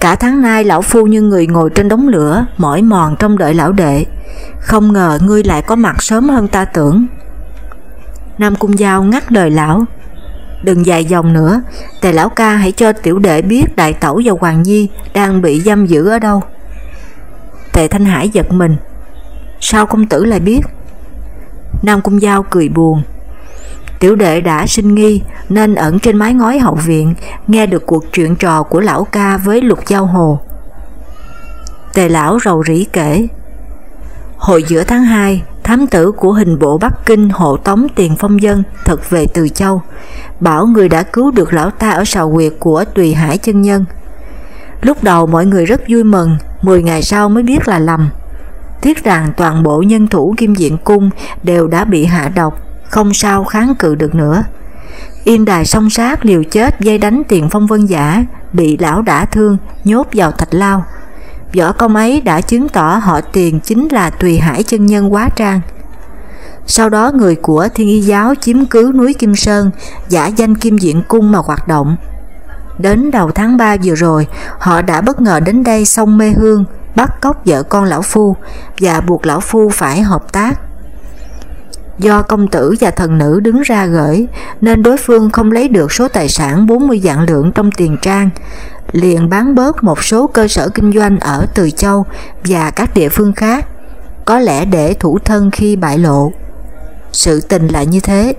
Speaker 1: Cả tháng nay lão Phu như người ngồi trên đống lửa, mỏi mòn trong đợi lão đệ. Không ngờ ngươi lại có mặt sớm hơn ta tưởng. Nam Cung Giao ngắt lời lão Đừng dài dòng nữa, tề lão ca hãy cho tiểu đệ biết đại tẩu và Hoàng Nhi đang bị giam giữ ở đâu. Tề Thanh Hải giật mình. Sao công tử lại biết? Nam Cung Giao cười buồn. tiểu đệ đã sinh nghi nên ẩn trên mái ngói hậu viện, nghe được cuộc chuyện trò của lão ca với lục giao hồ. Tề lão rầu rĩ kể, Hồi giữa tháng 2, thám tử của hình bộ Bắc Kinh hộ tống tiền phong dân thật về Từ Châu, bảo người đã cứu được lão ta ở sào quyệt của Tùy Hải chân nhân. Lúc đầu mọi người rất vui mừng, 10 ngày sau mới biết là lầm. Tiếc rằng toàn bộ nhân thủ kim diện cung đều đã bị hạ độc, không sao kháng cự được nữa. Yên đài song sát liều chết dây đánh tiền phong vân giả, bị lão đã thương, nhốt vào thạch lao. Võ công ấy đã chứng tỏ họ tiền chính là tùy hải chân nhân quá trang. Sau đó người của thiên y giáo chiếm cứ núi Kim Sơn, giả danh kim diện cung mà hoạt động. Đến đầu tháng 3 vừa rồi, họ đã bất ngờ đến đây sông Mê Hương, bắt cóc vợ con lão phu và buộc lão phu phải hợp tác. Do công tử và thần nữ đứng ra gửi nên đối phương không lấy được số tài sản 40 vạn lượng trong tiền trang, liền bán bớt một số cơ sở kinh doanh ở Từ Châu và các địa phương khác, có lẽ để thủ thân khi bại lộ. Sự tình lại như thế,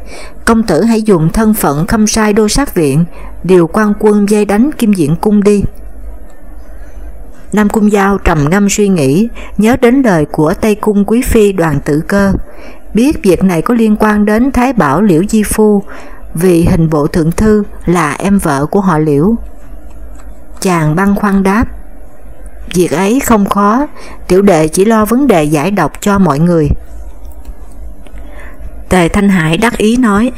Speaker 1: công tử hãy dùng thân phận khâm sai đô sát viện, điều quan quân dây đánh kim diện cung đi. Nam Cung Giao trầm ngâm suy nghĩ, nhớ đến lời của Tây Cung Quý Phi đoàn Tử cơ, biết việc này có liên quan đến Thái Bảo Liễu Di Phu, vì hình bộ thượng thư là em vợ của họ Liễu. Chàng băng khoăn đáp, việc ấy không khó, tiểu đệ chỉ lo vấn đề giải độc cho mọi người. Tề Thanh Hải đắc ý nói,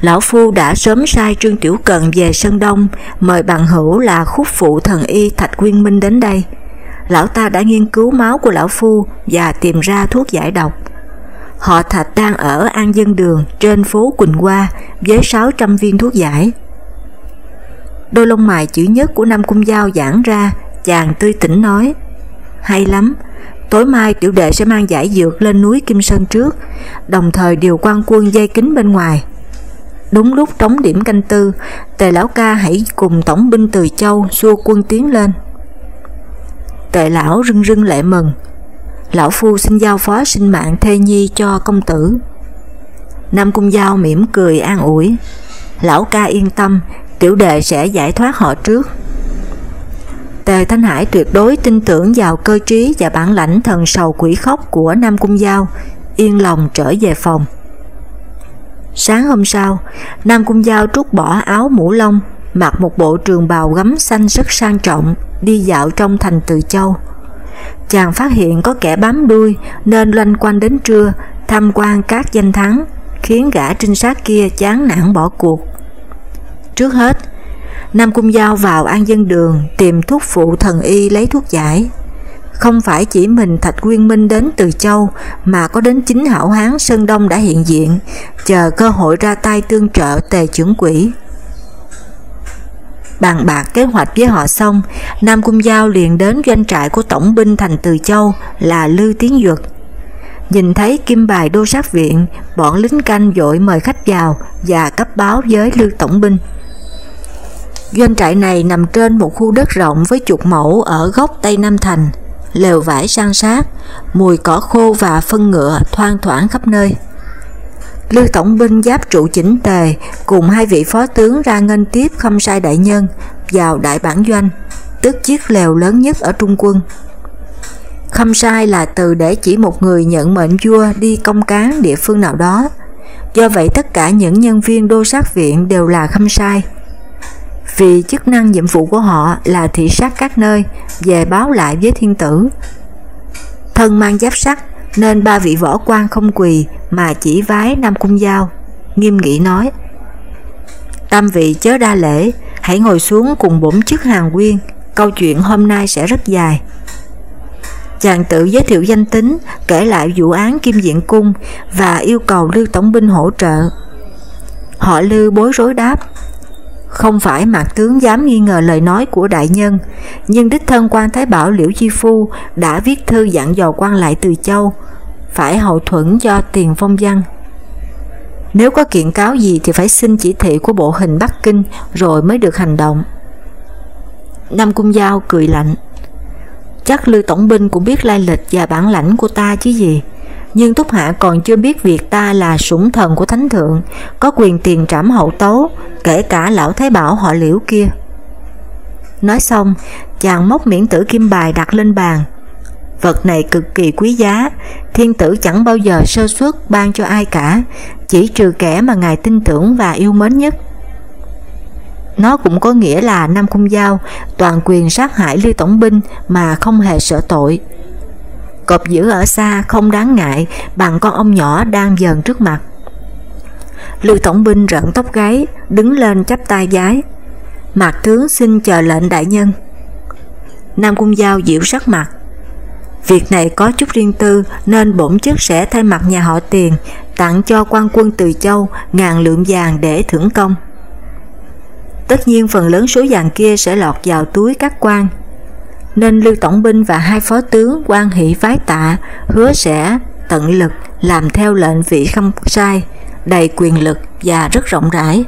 Speaker 1: Lão Phu đã sớm sai Trương Tiểu Cần về Sơn Đông, mời bằng hữu là khúc phụ thần y Thạch Quyên Minh đến đây. Lão ta đã nghiên cứu máu của Lão Phu và tìm ra thuốc giải độc. Họ Thạch đang ở An Dân Đường trên phố Quỳnh Hoa với 600 viên thuốc giải. Đôi lông mày chữ nhất của Nam Cung Giao giãn ra, chàng tươi tỉnh nói, hay lắm, tối mai tiểu đệ sẽ mang giải dược lên núi Kim Sơn trước, đồng thời điều quan quân dây kính bên ngoài. Đúng lúc trống điểm canh tư, tề lão ca hãy cùng tổng binh từ châu xua quân tiến lên. Tề lão rưng rưng lệ mừng, lão phu xin giao phó sinh mạng thê nhi cho công tử. Nam Cung Giao mỉm cười an ủi, lão ca yên tâm, tiểu đệ sẽ giải thoát họ trước. Tề Thanh Hải tuyệt đối tin tưởng vào cơ trí và bản lãnh thần sầu quỷ khóc của Nam Cung Giao, yên lòng trở về phòng. Sáng hôm sau, Nam Cung Giao trút bỏ áo mũ lông, mặc một bộ trường bào gấm xanh rất sang trọng, đi dạo trong thành Từ Châu. Chàng phát hiện có kẻ bám đuôi nên loanh quanh đến trưa tham quan các danh thắng, khiến gã trinh sát kia chán nản bỏ cuộc. Trước hết, Nam Cung Giao vào an dân đường tìm thuốc phụ thần y lấy thuốc giải. Không phải chỉ mình Thạch Quyên Minh đến từ Châu mà có đến chính hảo hán Sơn Đông đã hiện diện, chờ cơ hội ra tay tương trợ tề trưởng quỷ. Bàn bạc kế hoạch với họ xong, Nam Cung Giao liền đến doanh trại của tổng binh thành Từ Châu là Lư Tiến Duật. Nhìn thấy kim bài đô sát viện, bọn lính canh dội mời khách vào và cấp báo với lưu Tổng binh. Doanh trại này nằm trên một khu đất rộng với chục mẫu ở góc Tây Nam Thành, lều vải san sát, mùi cỏ khô và phân ngựa thoang thoảng khắp nơi. Lưu Tổng binh giáp trụ chỉnh tề cùng hai vị phó tướng ra nghênh tiếp khâm sai đại nhân vào đại bản doanh, tức chiếc lều lớn nhất ở Trung quân. Khâm sai là từ để chỉ một người nhận mệnh vua đi công cán địa phương nào đó, do vậy tất cả những nhân viên đô sát viện đều là khâm sai vì chức năng nhiệm vụ của họ là thị sát các nơi về báo lại với thiên tử. Thân mang giáp sắt nên ba vị võ quan không quỳ mà chỉ vái Nam Cung Giao, nghiêm nghị nói Tam vị chớ đa lễ, hãy ngồi xuống cùng bổn chức hàng quyên, câu chuyện hôm nay sẽ rất dài. Chàng tự giới thiệu danh tính, kể lại vụ án Kim Diện Cung và yêu cầu Lưu Tổng binh hỗ trợ. Họ Lưu bối rối đáp, không phải mạc tướng dám nghi ngờ lời nói của đại nhân, nhưng đích thân quan Thái Bảo Liễu Chi Phu đã viết thư dặn dò quan lại từ châu, phải hậu thuẫn cho tiền phong văn. Nếu có kiện cáo gì thì phải xin chỉ thị của bộ hình Bắc Kinh rồi mới được hành động. Nam Cung Giao cười lạnh. Chắc Lưu Tổng binh cũng biết lai lịch và bản lãnh của ta chứ gì. nhưng Túc Hạ còn chưa biết việc ta là sủng thần của Thánh Thượng, có quyền tiền trảm hậu tấu, kể cả lão Thái Bảo họ liễu kia. Nói xong, chàng móc miễn tử kim bài đặt lên bàn. Vật này cực kỳ quý giá, thiên tử chẳng bao giờ sơ suất ban cho ai cả, chỉ trừ kẻ mà ngài tin tưởng và yêu mến nhất. Nó cũng có nghĩa là Nam Cung Giao toàn quyền sát hại Lưu Tổng Binh mà không hề sợ tội. Cọp giữ ở xa không đáng ngại bằng con ông nhỏ đang dần trước mặt. Lưu Tổng Binh rợn tóc gáy, đứng lên chắp tay giái. Mạc tướng xin chờ lệnh đại nhân. Nam Cung Giao dịu sắc mặt. Việc này có chút riêng tư nên bổn chức sẽ thay mặt nhà họ tiền tặng cho quan quân Từ Châu ngàn lượng vàng để thưởng công. Tất nhiên phần lớn số vàng kia sẽ lọt vào túi các quan, nên Lưu Tổng binh và hai phó tướng quan hỷ phái tạ hứa sẽ tận lực làm theo lệnh vị không sai, đầy quyền lực và rất rộng rãi.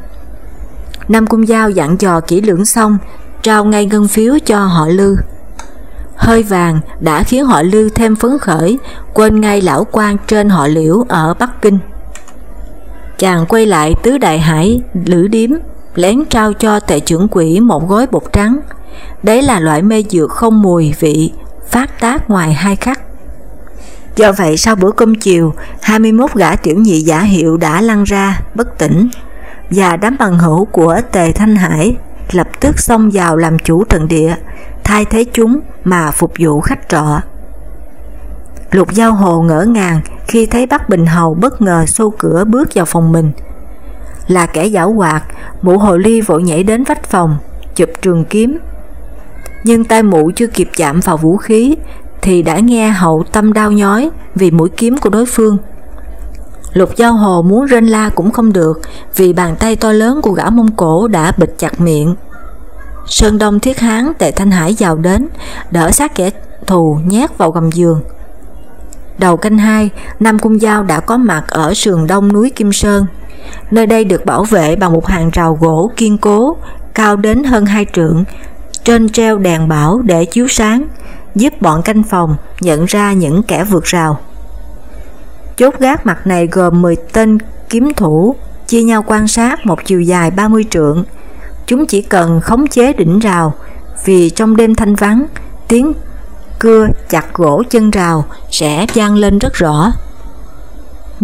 Speaker 1: Nam Cung Giao dặn dò kỹ lưỡng xong, trao ngay ngân phiếu cho họ Lư. Hơi vàng đã khiến họ Lư thêm phấn khởi, quên ngay lão quan trên họ Liễu ở Bắc Kinh. Chàng quay lại tứ đại hải, lữ điếm, lén trao cho tệ trưởng quỷ một gói bột trắng. Đấy là loại mê dược không mùi vị, phát tác ngoài hai khắc. Do vậy sau bữa cơm chiều, 21 gã tiểu nhị giả hiệu đã lăn ra, bất tỉnh, và đám bằng hữu của Tề Thanh Hải lập tức xông vào làm chủ trận địa, thay thế chúng mà phục vụ khách trọ. Lục Giao Hồ ngỡ ngàng khi thấy Bắc Bình Hầu bất ngờ xô cửa bước vào phòng mình. Là kẻ giảo hoạt, mụ hồ ly vội nhảy đến vách phòng, chụp trường kiếm. Nhưng tay mụ chưa kịp chạm vào vũ khí thì đã nghe hậu tâm đau nhói vì mũi kiếm của đối phương. Lục Giao Hồ muốn rên la cũng không được vì bàn tay to lớn của gã Mông Cổ đã bịt chặt miệng. Sơn Đông Thiết Hán Tề Thanh Hải vào đến, đỡ sát kẻ thù nhét vào gầm giường. Đầu canh hai, Nam Cung Giao đã có mặt ở sườn đông núi Kim Sơn. Nơi đây được bảo vệ bằng một hàng rào gỗ kiên cố, cao đến hơn hai trượng, trên treo đèn bảo để chiếu sáng, giúp bọn canh phòng nhận ra những kẻ vượt rào. Chốt gác mặt này gồm 10 tên kiếm thủ, chia nhau quan sát một chiều dài 30 trượng. Chúng chỉ cần khống chế đỉnh rào, vì trong đêm thanh vắng, tiếng cưa chặt gỗ chân rào sẽ vang lên rất rõ.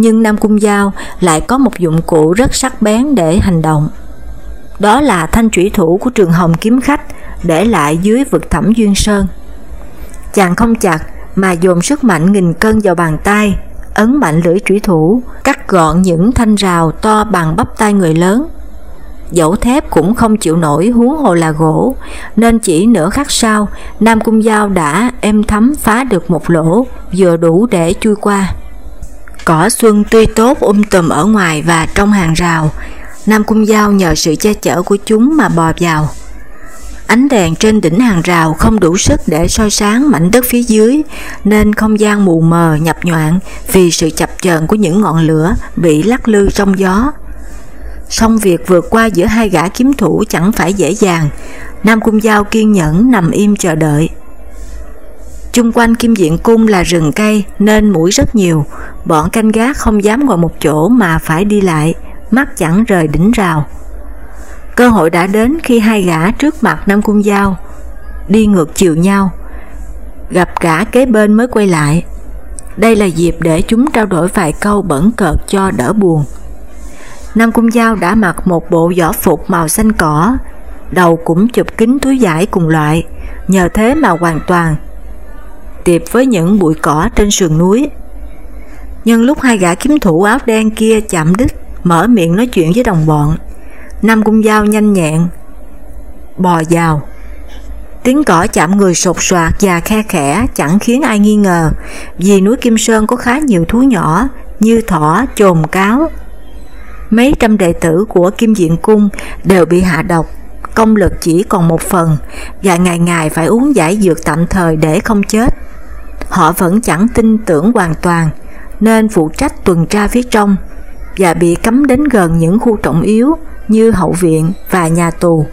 Speaker 1: Nhưng Nam Cung Giao lại có một dụng cụ rất sắc bén để hành động. Đó là thanh trủy thủ của trường Hồng Kiếm Khách để lại dưới vực thẳm Duyên Sơn. Chàng không chặt mà dồn sức mạnh nghìn cân vào bàn tay, ấn mạnh lưỡi trủy thủ, cắt gọn những thanh rào to bằng bắp tay người lớn. Dẫu thép cũng không chịu nổi huống hồ là gỗ, nên chỉ nửa khắc sau, Nam Cung Giao đã êm thấm phá được một lỗ, vừa đủ để chui qua. Cỏ xuân tươi tốt um tùm ở ngoài và trong hàng rào, Nam Cung Giao nhờ sự che chở của chúng mà bò vào. Ánh đèn trên đỉnh hàng rào không đủ sức để soi sáng mảnh đất phía dưới, nên không gian mù mờ nhập nhoạn vì sự chập chờn của những ngọn lửa bị lắc lư trong gió. Xong việc vượt qua giữa hai gã kiếm thủ chẳng phải dễ dàng, Nam Cung Giao kiên nhẫn nằm im chờ đợi. Chung quanh kim diện cung là rừng cây nên mũi rất nhiều, bọn canh gác không dám ngồi một chỗ mà phải đi lại, mắt chẳng rời đỉnh rào. Cơ hội đã đến khi hai gã trước mặt Nam Cung Giao đi ngược chiều nhau, gặp cả kế bên mới quay lại. Đây là dịp để chúng trao đổi vài câu bẩn cợt cho đỡ buồn. Nam Cung Giao đã mặc một bộ võ phục màu xanh cỏ, đầu cũng chụp kính túi giải cùng loại, nhờ thế mà hoàn toàn tiệp với những bụi cỏ trên sườn núi. Nhưng lúc hai gã kiếm thủ áo đen kia chạm đích, mở miệng nói chuyện với đồng bọn, Nam Cung Giao nhanh nhẹn, bò vào. Tiếng cỏ chạm người sột soạt và khe khẽ chẳng khiến ai nghi ngờ, vì núi Kim Sơn có khá nhiều thú nhỏ như thỏ, chồn cáo. Mấy trăm đệ tử của Kim Diện Cung đều bị hạ độc, công lực chỉ còn một phần và ngày ngày phải uống giải dược tạm thời để không chết. Họ vẫn chẳng tin tưởng hoàn toàn nên phụ trách tuần tra phía trong và bị cấm đến gần những khu trọng yếu như hậu viện và nhà tù.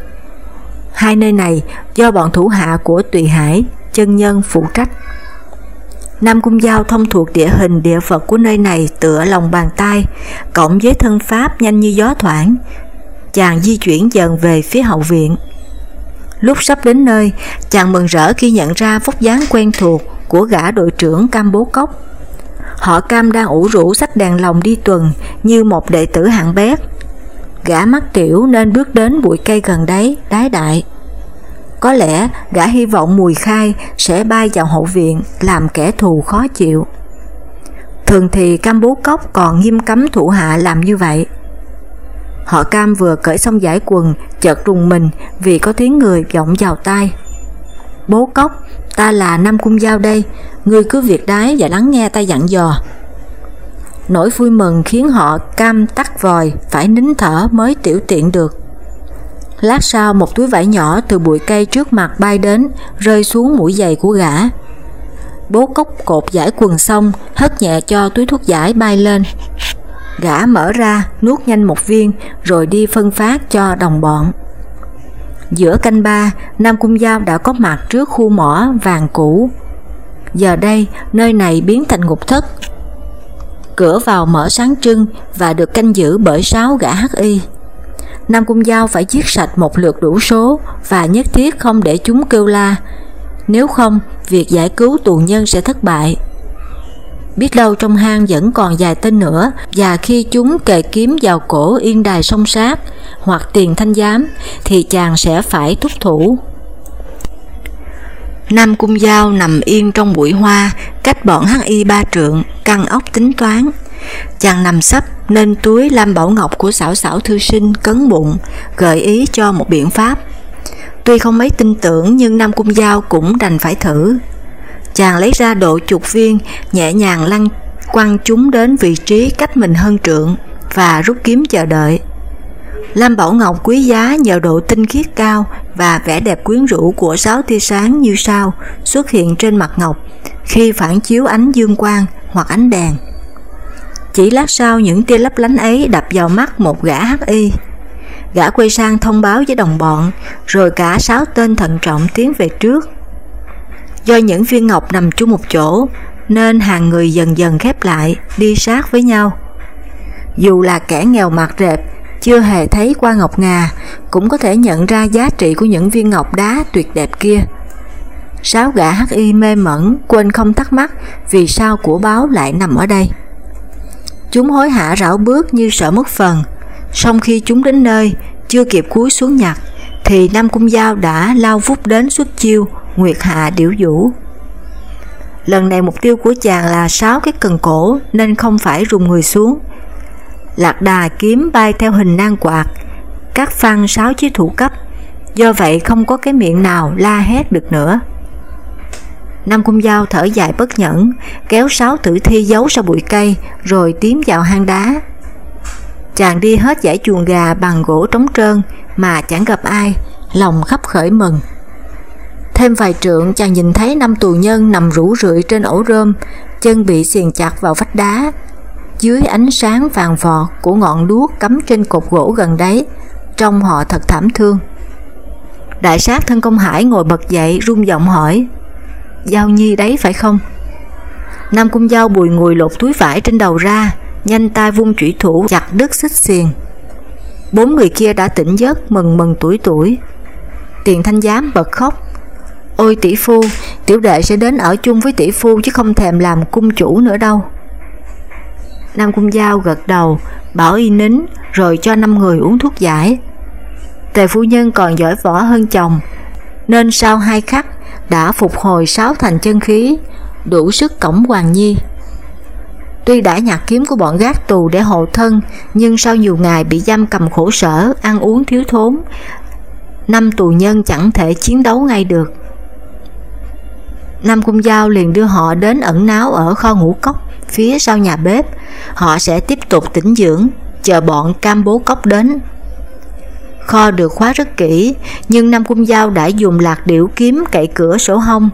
Speaker 1: Hai nơi này do bọn thủ hạ của Tùy Hải, chân nhân phụ trách. Nam Cung Giao thông thuộc địa hình địa vật của nơi này tựa lòng bàn tay, cộng với thân pháp nhanh như gió thoảng. Chàng di chuyển dần về phía hậu viện. Lúc sắp đến nơi, chàng mừng rỡ khi nhận ra vóc dáng quen thuộc của gã đội trưởng Cam Bố Cốc. Họ Cam đang ủ rũ sách đèn lồng đi tuần như một đệ tử hạng bét. Gã mắt tiểu nên bước đến bụi cây gần đấy, đái đại. Có lẽ gã hy vọng mùi khai sẽ bay vào hậu viện làm kẻ thù khó chịu. Thường thì Cam Bố Cốc còn nghiêm cấm thủ hạ làm như vậy. Họ Cam vừa cởi xong giải quần, chợt rùng mình vì có tiếng người vọng vào tai. Bố Cốc, ta là Nam Cung Giao đây, ngươi cứ việc đái và lắng nghe ta dặn dò. Nỗi vui mừng khiến họ cam tắt vòi, phải nín thở mới tiểu tiện được. Lát sau một túi vải nhỏ từ bụi cây trước mặt bay đến, rơi xuống mũi giày của gã. Bố cốc cột giải quần xong, hất nhẹ cho túi thuốc giải bay lên. Gã mở ra, nuốt nhanh một viên, rồi đi phân phát cho đồng bọn. Giữa canh ba, Nam Cung Giao đã có mặt trước khu mỏ vàng cũ. Giờ đây, nơi này biến thành ngục thất. Cửa vào mở sáng trưng và được canh giữ bởi sáu gã hắc y. Nam Cung Giao phải giết sạch một lượt đủ số và nhất thiết không để chúng kêu la. Nếu không, việc giải cứu tù nhân sẽ thất bại. Biết đâu trong hang vẫn còn vài tên nữa và khi chúng kề kiếm vào cổ yên đài song sát hoặc tiền thanh giám thì chàng sẽ phải thúc thủ. Nam Cung Giao nằm yên trong bụi hoa cách bọn hắc y ba trượng, căng ốc tính toán. Chàng nằm sấp nên túi Lam Bảo Ngọc của xảo xảo thư sinh cấn bụng, gợi ý cho một biện pháp. Tuy không mấy tin tưởng nhưng Nam Cung Giao cũng đành phải thử. Chàng lấy ra độ chục viên, nhẹ nhàng lăn quăng chúng đến vị trí cách mình hơn trượng và rút kiếm chờ đợi. Lam Bảo Ngọc quý giá nhờ độ tinh khiết cao và vẻ đẹp quyến rũ của sáu tia sáng như sao xuất hiện trên mặt ngọc khi phản chiếu ánh dương quang hoặc ánh đèn. Chỉ lát sau những tia lấp lánh ấy đập vào mắt một gã hắc y. Gã quay sang thông báo với đồng bọn, rồi cả sáu tên thận trọng tiến về trước. Do những viên ngọc nằm chung một chỗ, nên hàng người dần dần khép lại, đi sát với nhau. Dù là kẻ nghèo mặt rệp, chưa hề thấy qua ngọc ngà, cũng có thể nhận ra giá trị của những viên ngọc đá tuyệt đẹp kia. Sáu gã hắc y mê mẩn, quên không thắc mắc vì sao của báo lại nằm ở đây. Chúng hối hả rảo bước như sợ mất phần, song khi chúng đến nơi, chưa kịp cúi xuống nhặt, thì Nam Cung Giao đã lao vút đến xuất chiêu, Nguyệt Hạ điểu vũ. Lần này mục tiêu của chàng là sáu cái cần cổ nên không phải rùng người xuống. Lạc đà kiếm bay theo hình nan quạt, các phan sáu chiếc thủ cấp, do vậy không có cái miệng nào la hét được nữa. Nam Cung Giao thở dài bất nhẫn, kéo sáu tử thi giấu sau bụi cây rồi tiến vào hang đá. Chàng đi hết giải chuồng gà bằng gỗ trống trơn mà chẳng gặp ai, lòng khắp khởi mừng. Thêm vài trượng chàng nhìn thấy năm tù nhân nằm rũ rượi trên ổ rơm, chân bị xiềng chặt vào vách đá. Dưới ánh sáng vàng vọt của ngọn đuốc cắm trên cột gỗ gần đấy, trông họ thật thảm thương. Đại sát thân công hải ngồi bật dậy rung giọng hỏi, Giao Nhi đấy phải không? Nam Cung Giao bùi ngùi lột túi vải trên đầu ra, nhanh tay vung chủy thủ chặt đứt xích xiềng. Bốn người kia đã tỉnh giấc mừng mừng tuổi tuổi. Tiền thanh giám bật khóc. Ôi tỷ phu, tiểu đệ sẽ đến ở chung với tỷ phu chứ không thèm làm cung chủ nữa đâu. Nam Cung Giao gật đầu, bảo y nín rồi cho năm người uống thuốc giải. Tề phu nhân còn giỏi võ hơn chồng, nên sau hai khắc đã phục hồi sáu thành chân khí, đủ sức cổng Hoàng Nhi. Tuy đã nhặt kiếm của bọn gác tù để hộ thân, nhưng sau nhiều ngày bị giam cầm khổ sở, ăn uống thiếu thốn, năm tù nhân chẳng thể chiến đấu ngay được. Nam Cung Giao liền đưa họ đến ẩn náu ở kho ngũ cốc phía sau nhà bếp. Họ sẽ tiếp tục tĩnh dưỡng, chờ bọn cam bố cốc đến. Kho được khóa rất kỹ, nhưng Nam Cung Giao đã dùng lạc điểu kiếm cậy cửa sổ hông.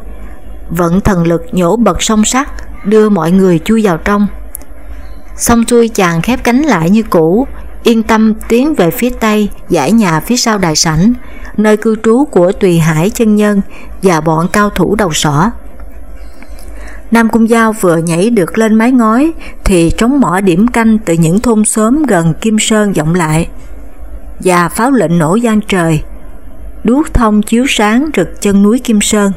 Speaker 1: Vận thần lực nhổ bật song sắt, đưa mọi người chui vào trong. Xong xuôi chàng khép cánh lại như cũ, yên tâm tiến về phía tây, giải nhà phía sau đại sảnh, nơi cư trú của Tùy Hải chân nhân và bọn cao thủ đầu sỏ. Nam Cung Giao vừa nhảy được lên mái ngói thì trống mỏ điểm canh từ những thôn xóm gần Kim Sơn vọng lại. Và pháo lệnh nổ gian trời, đuốc thông chiếu sáng rực chân núi Kim Sơn.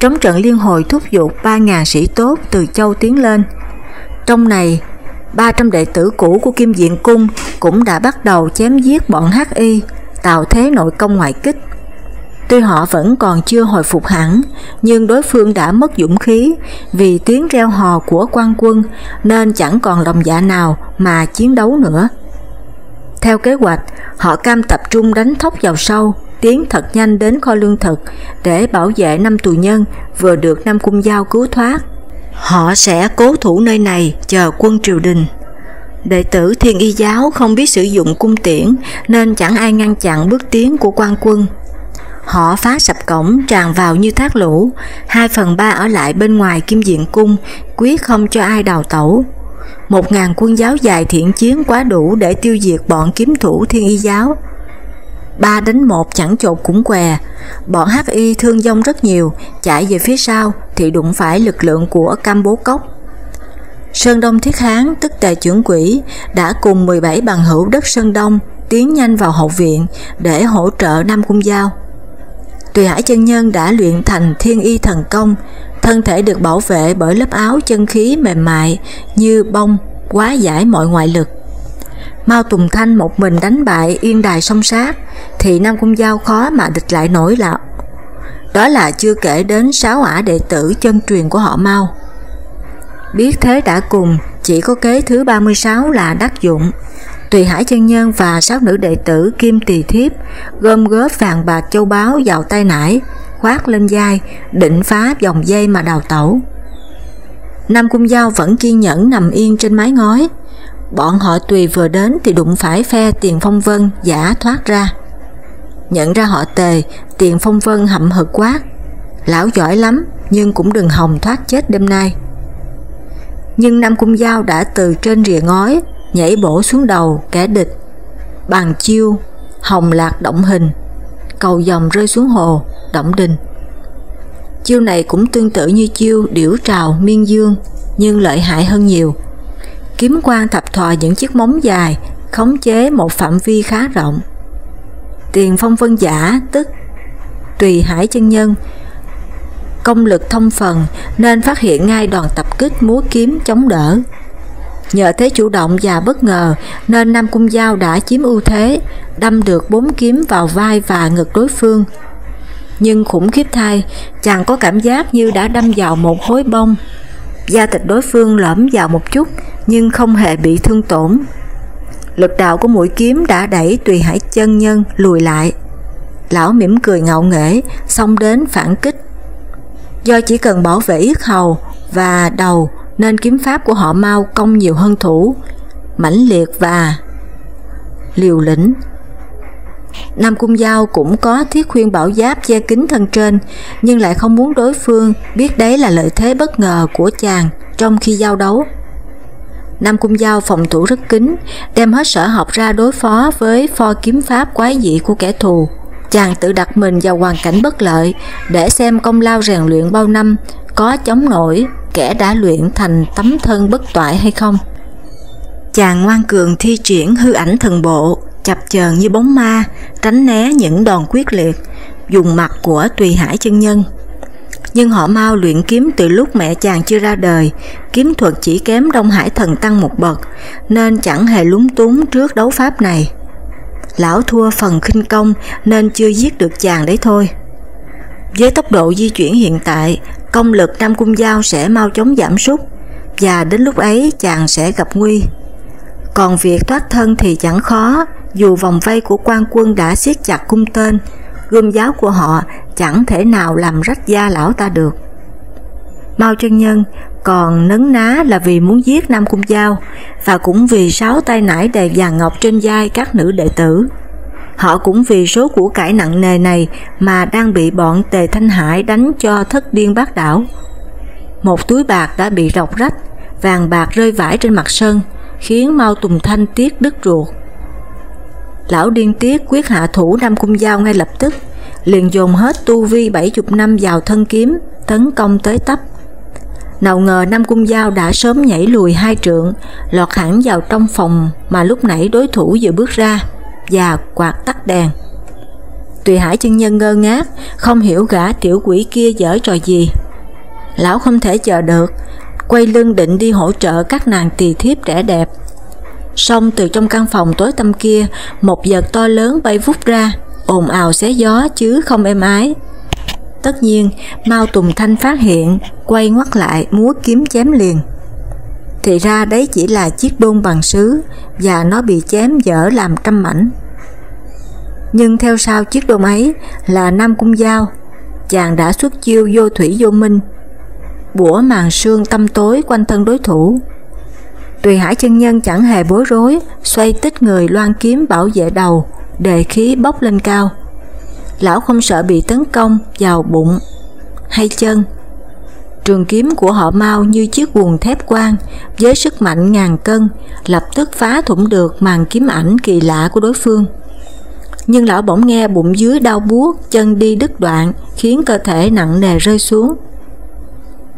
Speaker 1: Trống trận liên hồi thúc giục 3.000 sĩ tốt từ châu tiến lên. Trong này, 300 đệ tử cũ của Kim Diện Cung cũng đã bắt đầu chém giết bọn HI, tạo thế nội công ngoại kích. Tuy họ vẫn còn chưa hồi phục hẳn, nhưng đối phương đã mất dũng khí vì tiếng reo hò của quan quân nên chẳng còn lòng dạ nào mà chiến đấu nữa. Theo kế hoạch, họ cam tập trung đánh thóc vào sâu, tiến thật nhanh đến kho lương thực để bảo vệ năm tù nhân vừa được năm cung giao cứu thoát. Họ sẽ cố thủ nơi này chờ quân triều đình. Đệ tử thiên y giáo không biết sử dụng cung tiễn nên chẳng ai ngăn chặn bước tiến của quan quân. Họ phá sập cổng tràn vào như thác lũ, hai phần ba ở lại bên ngoài kim diện cung, quyết không cho ai đào tẩu. Một ngàn quân giáo dài thiện chiến quá đủ để tiêu diệt bọn kiếm thủ thiên y giáo. Ba đánh một chẳng chột cũng què, bọn y thương vong rất nhiều, chạy về phía sau thì đụng phải lực lượng của Cam Bố Cốc. Sơn Đông Thiết Hán tức tề trưởng quỷ đã cùng 17 bằng hữu đất Sơn Đông tiến nhanh vào hậu viện để hỗ trợ Nam Cung Giao. Tùy Hải chân nhân đã luyện thành thiên y thần công, thân thể được bảo vệ bởi lớp áo chân khí mềm mại như bông, quá giải mọi ngoại lực. Mao Tùng Thanh một mình đánh bại yên đài song sát, thì Nam Cung Giao khó mà địch lại nổi lão. Đó là chưa kể đến sáu ả đệ tử chân truyền của họ Mao. Biết thế đã cùng, chỉ có kế thứ 36 là đắc dụng. Tùy Hải chân nhân và sáu nữ đệ tử Kim Tỳ Thiếp gom góp vàng bạc châu báu vào tay nải, khoát lên vai, định phá dòng dây mà đào tẩu. Nam Cung Giao vẫn kiên nhẫn nằm yên trên mái ngói. Bọn họ tùy vừa đến thì đụng phải phe tiền phong vân giả thoát ra. Nhận ra họ tề, tiền phong vân hậm hực quá. Lão giỏi lắm, nhưng cũng đừng hòng thoát chết đêm nay. Nhưng Nam Cung Giao đã từ trên rìa ngói, nhảy bổ xuống đầu kẻ địch. Bằng chiêu, hồng lạc động hình, cầu dòng rơi xuống hồ, động đình. Chiêu này cũng tương tự như chiêu điểu trào miên dương, nhưng lợi hại hơn nhiều. Kiếm quan thập thò những chiếc móng dài, khống chế một phạm vi khá rộng. Tiền phong vân giả tức tùy hải chân nhân công lực thông phần nên phát hiện ngay đoàn tập kích múa kiếm chống đỡ. Nhờ thế chủ động và bất ngờ nên Nam Cung Giao đã chiếm ưu thế, đâm được bốn kiếm vào vai và ngực đối phương. Nhưng khủng khiếp thay, chàng có cảm giác như đã đâm vào một khối bông. Da thịt đối phương lõm vào một chút nhưng không hề bị thương tổn. Lực đạo của mũi kiếm đã đẩy tùy hải chân nhân lùi lại. Lão mỉm cười ngạo nghễ, xông đến phản kích. Do chỉ cần bảo vệ yết hầu và đầu nên kiếm pháp của họ mau công nhiều hơn thủ, mãnh liệt và liều lĩnh. Nam Cung Giao cũng có thiết khuyên bảo giáp che kín thân trên, nhưng lại không muốn đối phương biết đấy là lợi thế bất ngờ của chàng trong khi giao đấu. Nam Cung Giao phòng thủ rất kín, đem hết sở học ra đối phó với pho kiếm pháp quái dị của kẻ thù. Chàng tự đặt mình vào hoàn cảnh bất lợi để xem công lao rèn luyện bao năm có chống nổi kẻ đã luyện thành tấm thân bất toại hay không. Chàng ngoan cường thi triển hư ảnh thần bộ, chập chờn như bóng ma, tránh né những đòn quyết liệt, dùng mặt của tùy hải chân nhân nhưng họ mau luyện kiếm từ lúc mẹ chàng chưa ra đời, kiếm thuật chỉ kém Đông Hải Thần Tăng một bậc, nên chẳng hề lúng túng trước đấu pháp này. Lão thua phần khinh công nên chưa giết được chàng đấy thôi. Với tốc độ di chuyển hiện tại, công lực Nam Cung Giao sẽ mau chóng giảm sút, và đến lúc ấy chàng sẽ gặp nguy. Còn việc thoát thân thì chẳng khó, dù vòng vây của quan quân đã siết chặt cung tên, gươm giáo của họ chẳng thể nào làm rách da lão ta được. Mao chân nhân còn nấn ná là vì muốn giết Nam Cung Giao và cũng vì sáu tay nải đầy vàng ngọc trên vai các nữ đệ tử. Họ cũng vì số của cải nặng nề này mà đang bị bọn Tề Thanh Hải đánh cho thất điên bát đảo. Một túi bạc đã bị rọc rách, vàng bạc rơi vãi trên mặt sân, khiến Mao Tùng Thanh tiếc đứt ruột. Lão điên tiết quyết hạ thủ Nam Cung Giao ngay lập tức, liền dồn hết tu vi 70 năm vào thân kiếm, tấn công tới tấp. Nào ngờ Nam Cung Giao đã sớm nhảy lùi hai trượng, lọt hẳn vào trong phòng mà lúc nãy đối thủ vừa bước ra, và quạt tắt đèn. Tùy Hải chân nhân ngơ ngác, không hiểu gã tiểu quỷ kia dở trò gì. Lão không thể chờ được, quay lưng định đi hỗ trợ các nàng tỳ thiếp trẻ đẹp. Xong từ trong căn phòng tối tăm kia, một vật to lớn bay vút ra, ồn ào xé gió chứ không êm ái. Tất nhiên, Mao Tùng Thanh phát hiện, quay ngoắt lại múa kiếm chém liền. Thì ra đấy chỉ là chiếc đôn bằng sứ và nó bị chém dở làm trăm mảnh. Nhưng theo sau chiếc đôn ấy là Nam Cung Giao, chàng đã xuất chiêu vô thủy vô minh, bủa màn sương tâm tối quanh thân đối thủ. Tùy Hải chân nhân chẳng hề bối rối, xoay tích người loan kiếm bảo vệ đầu, đề khí bốc lên cao. Lão không sợ bị tấn công vào bụng hay chân. Trường kiếm của họ mau như chiếc quần thép quang với sức mạnh ngàn cân, lập tức phá thủng được màn kiếm ảnh kỳ lạ của đối phương. Nhưng lão bỗng nghe bụng dưới đau buốt, chân đi đứt đoạn, khiến cơ thể nặng nề rơi xuống.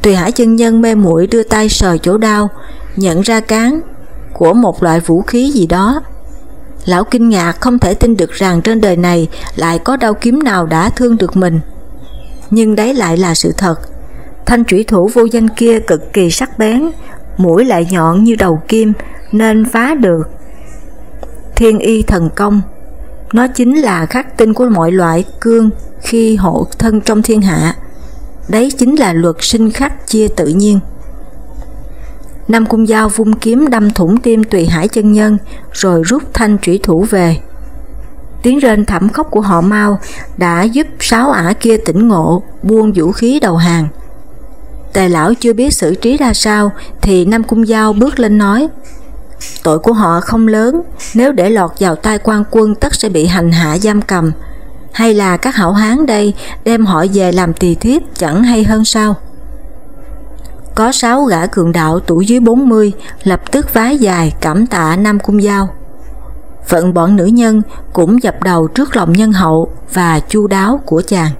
Speaker 1: Tùy Hải chân nhân mê muội đưa tay sờ chỗ đau, nhận ra cán của một loại vũ khí gì đó. Lão kinh ngạc không thể tin được rằng trên đời này lại có đau kiếm nào đã thương được mình. Nhưng đấy lại là sự thật. Thanh trủy thủ vô danh kia cực kỳ sắc bén, mũi lại nhọn như đầu kim nên phá được. Thiên y thần công Nó chính là khắc tinh của mọi loại cương khi hộ thân trong thiên hạ. Đấy chính là luật sinh khắc chia tự nhiên. Nam Cung Giao vung kiếm đâm thủng tim Tùy Hải chân nhân, rồi rút thanh trủy thủ về. Tiếng rên thảm khóc của họ mau đã giúp sáu ả kia tỉnh ngộ, buông vũ khí đầu hàng. Tề lão chưa biết xử trí ra sao, thì Nam Cung Giao bước lên nói, Tội của họ không lớn, nếu để lọt vào tay quan quân tất sẽ bị hành hạ giam cầm, hay là các hảo hán đây đem họ về làm tỳ thiếp chẳng hay hơn sao? Có sáu gã cường đạo tuổi dưới 40 lập tức vái dài cảm tạ Nam Cung Giao. Phận bọn nữ nhân cũng dập đầu trước lòng nhân hậu và chu đáo của chàng.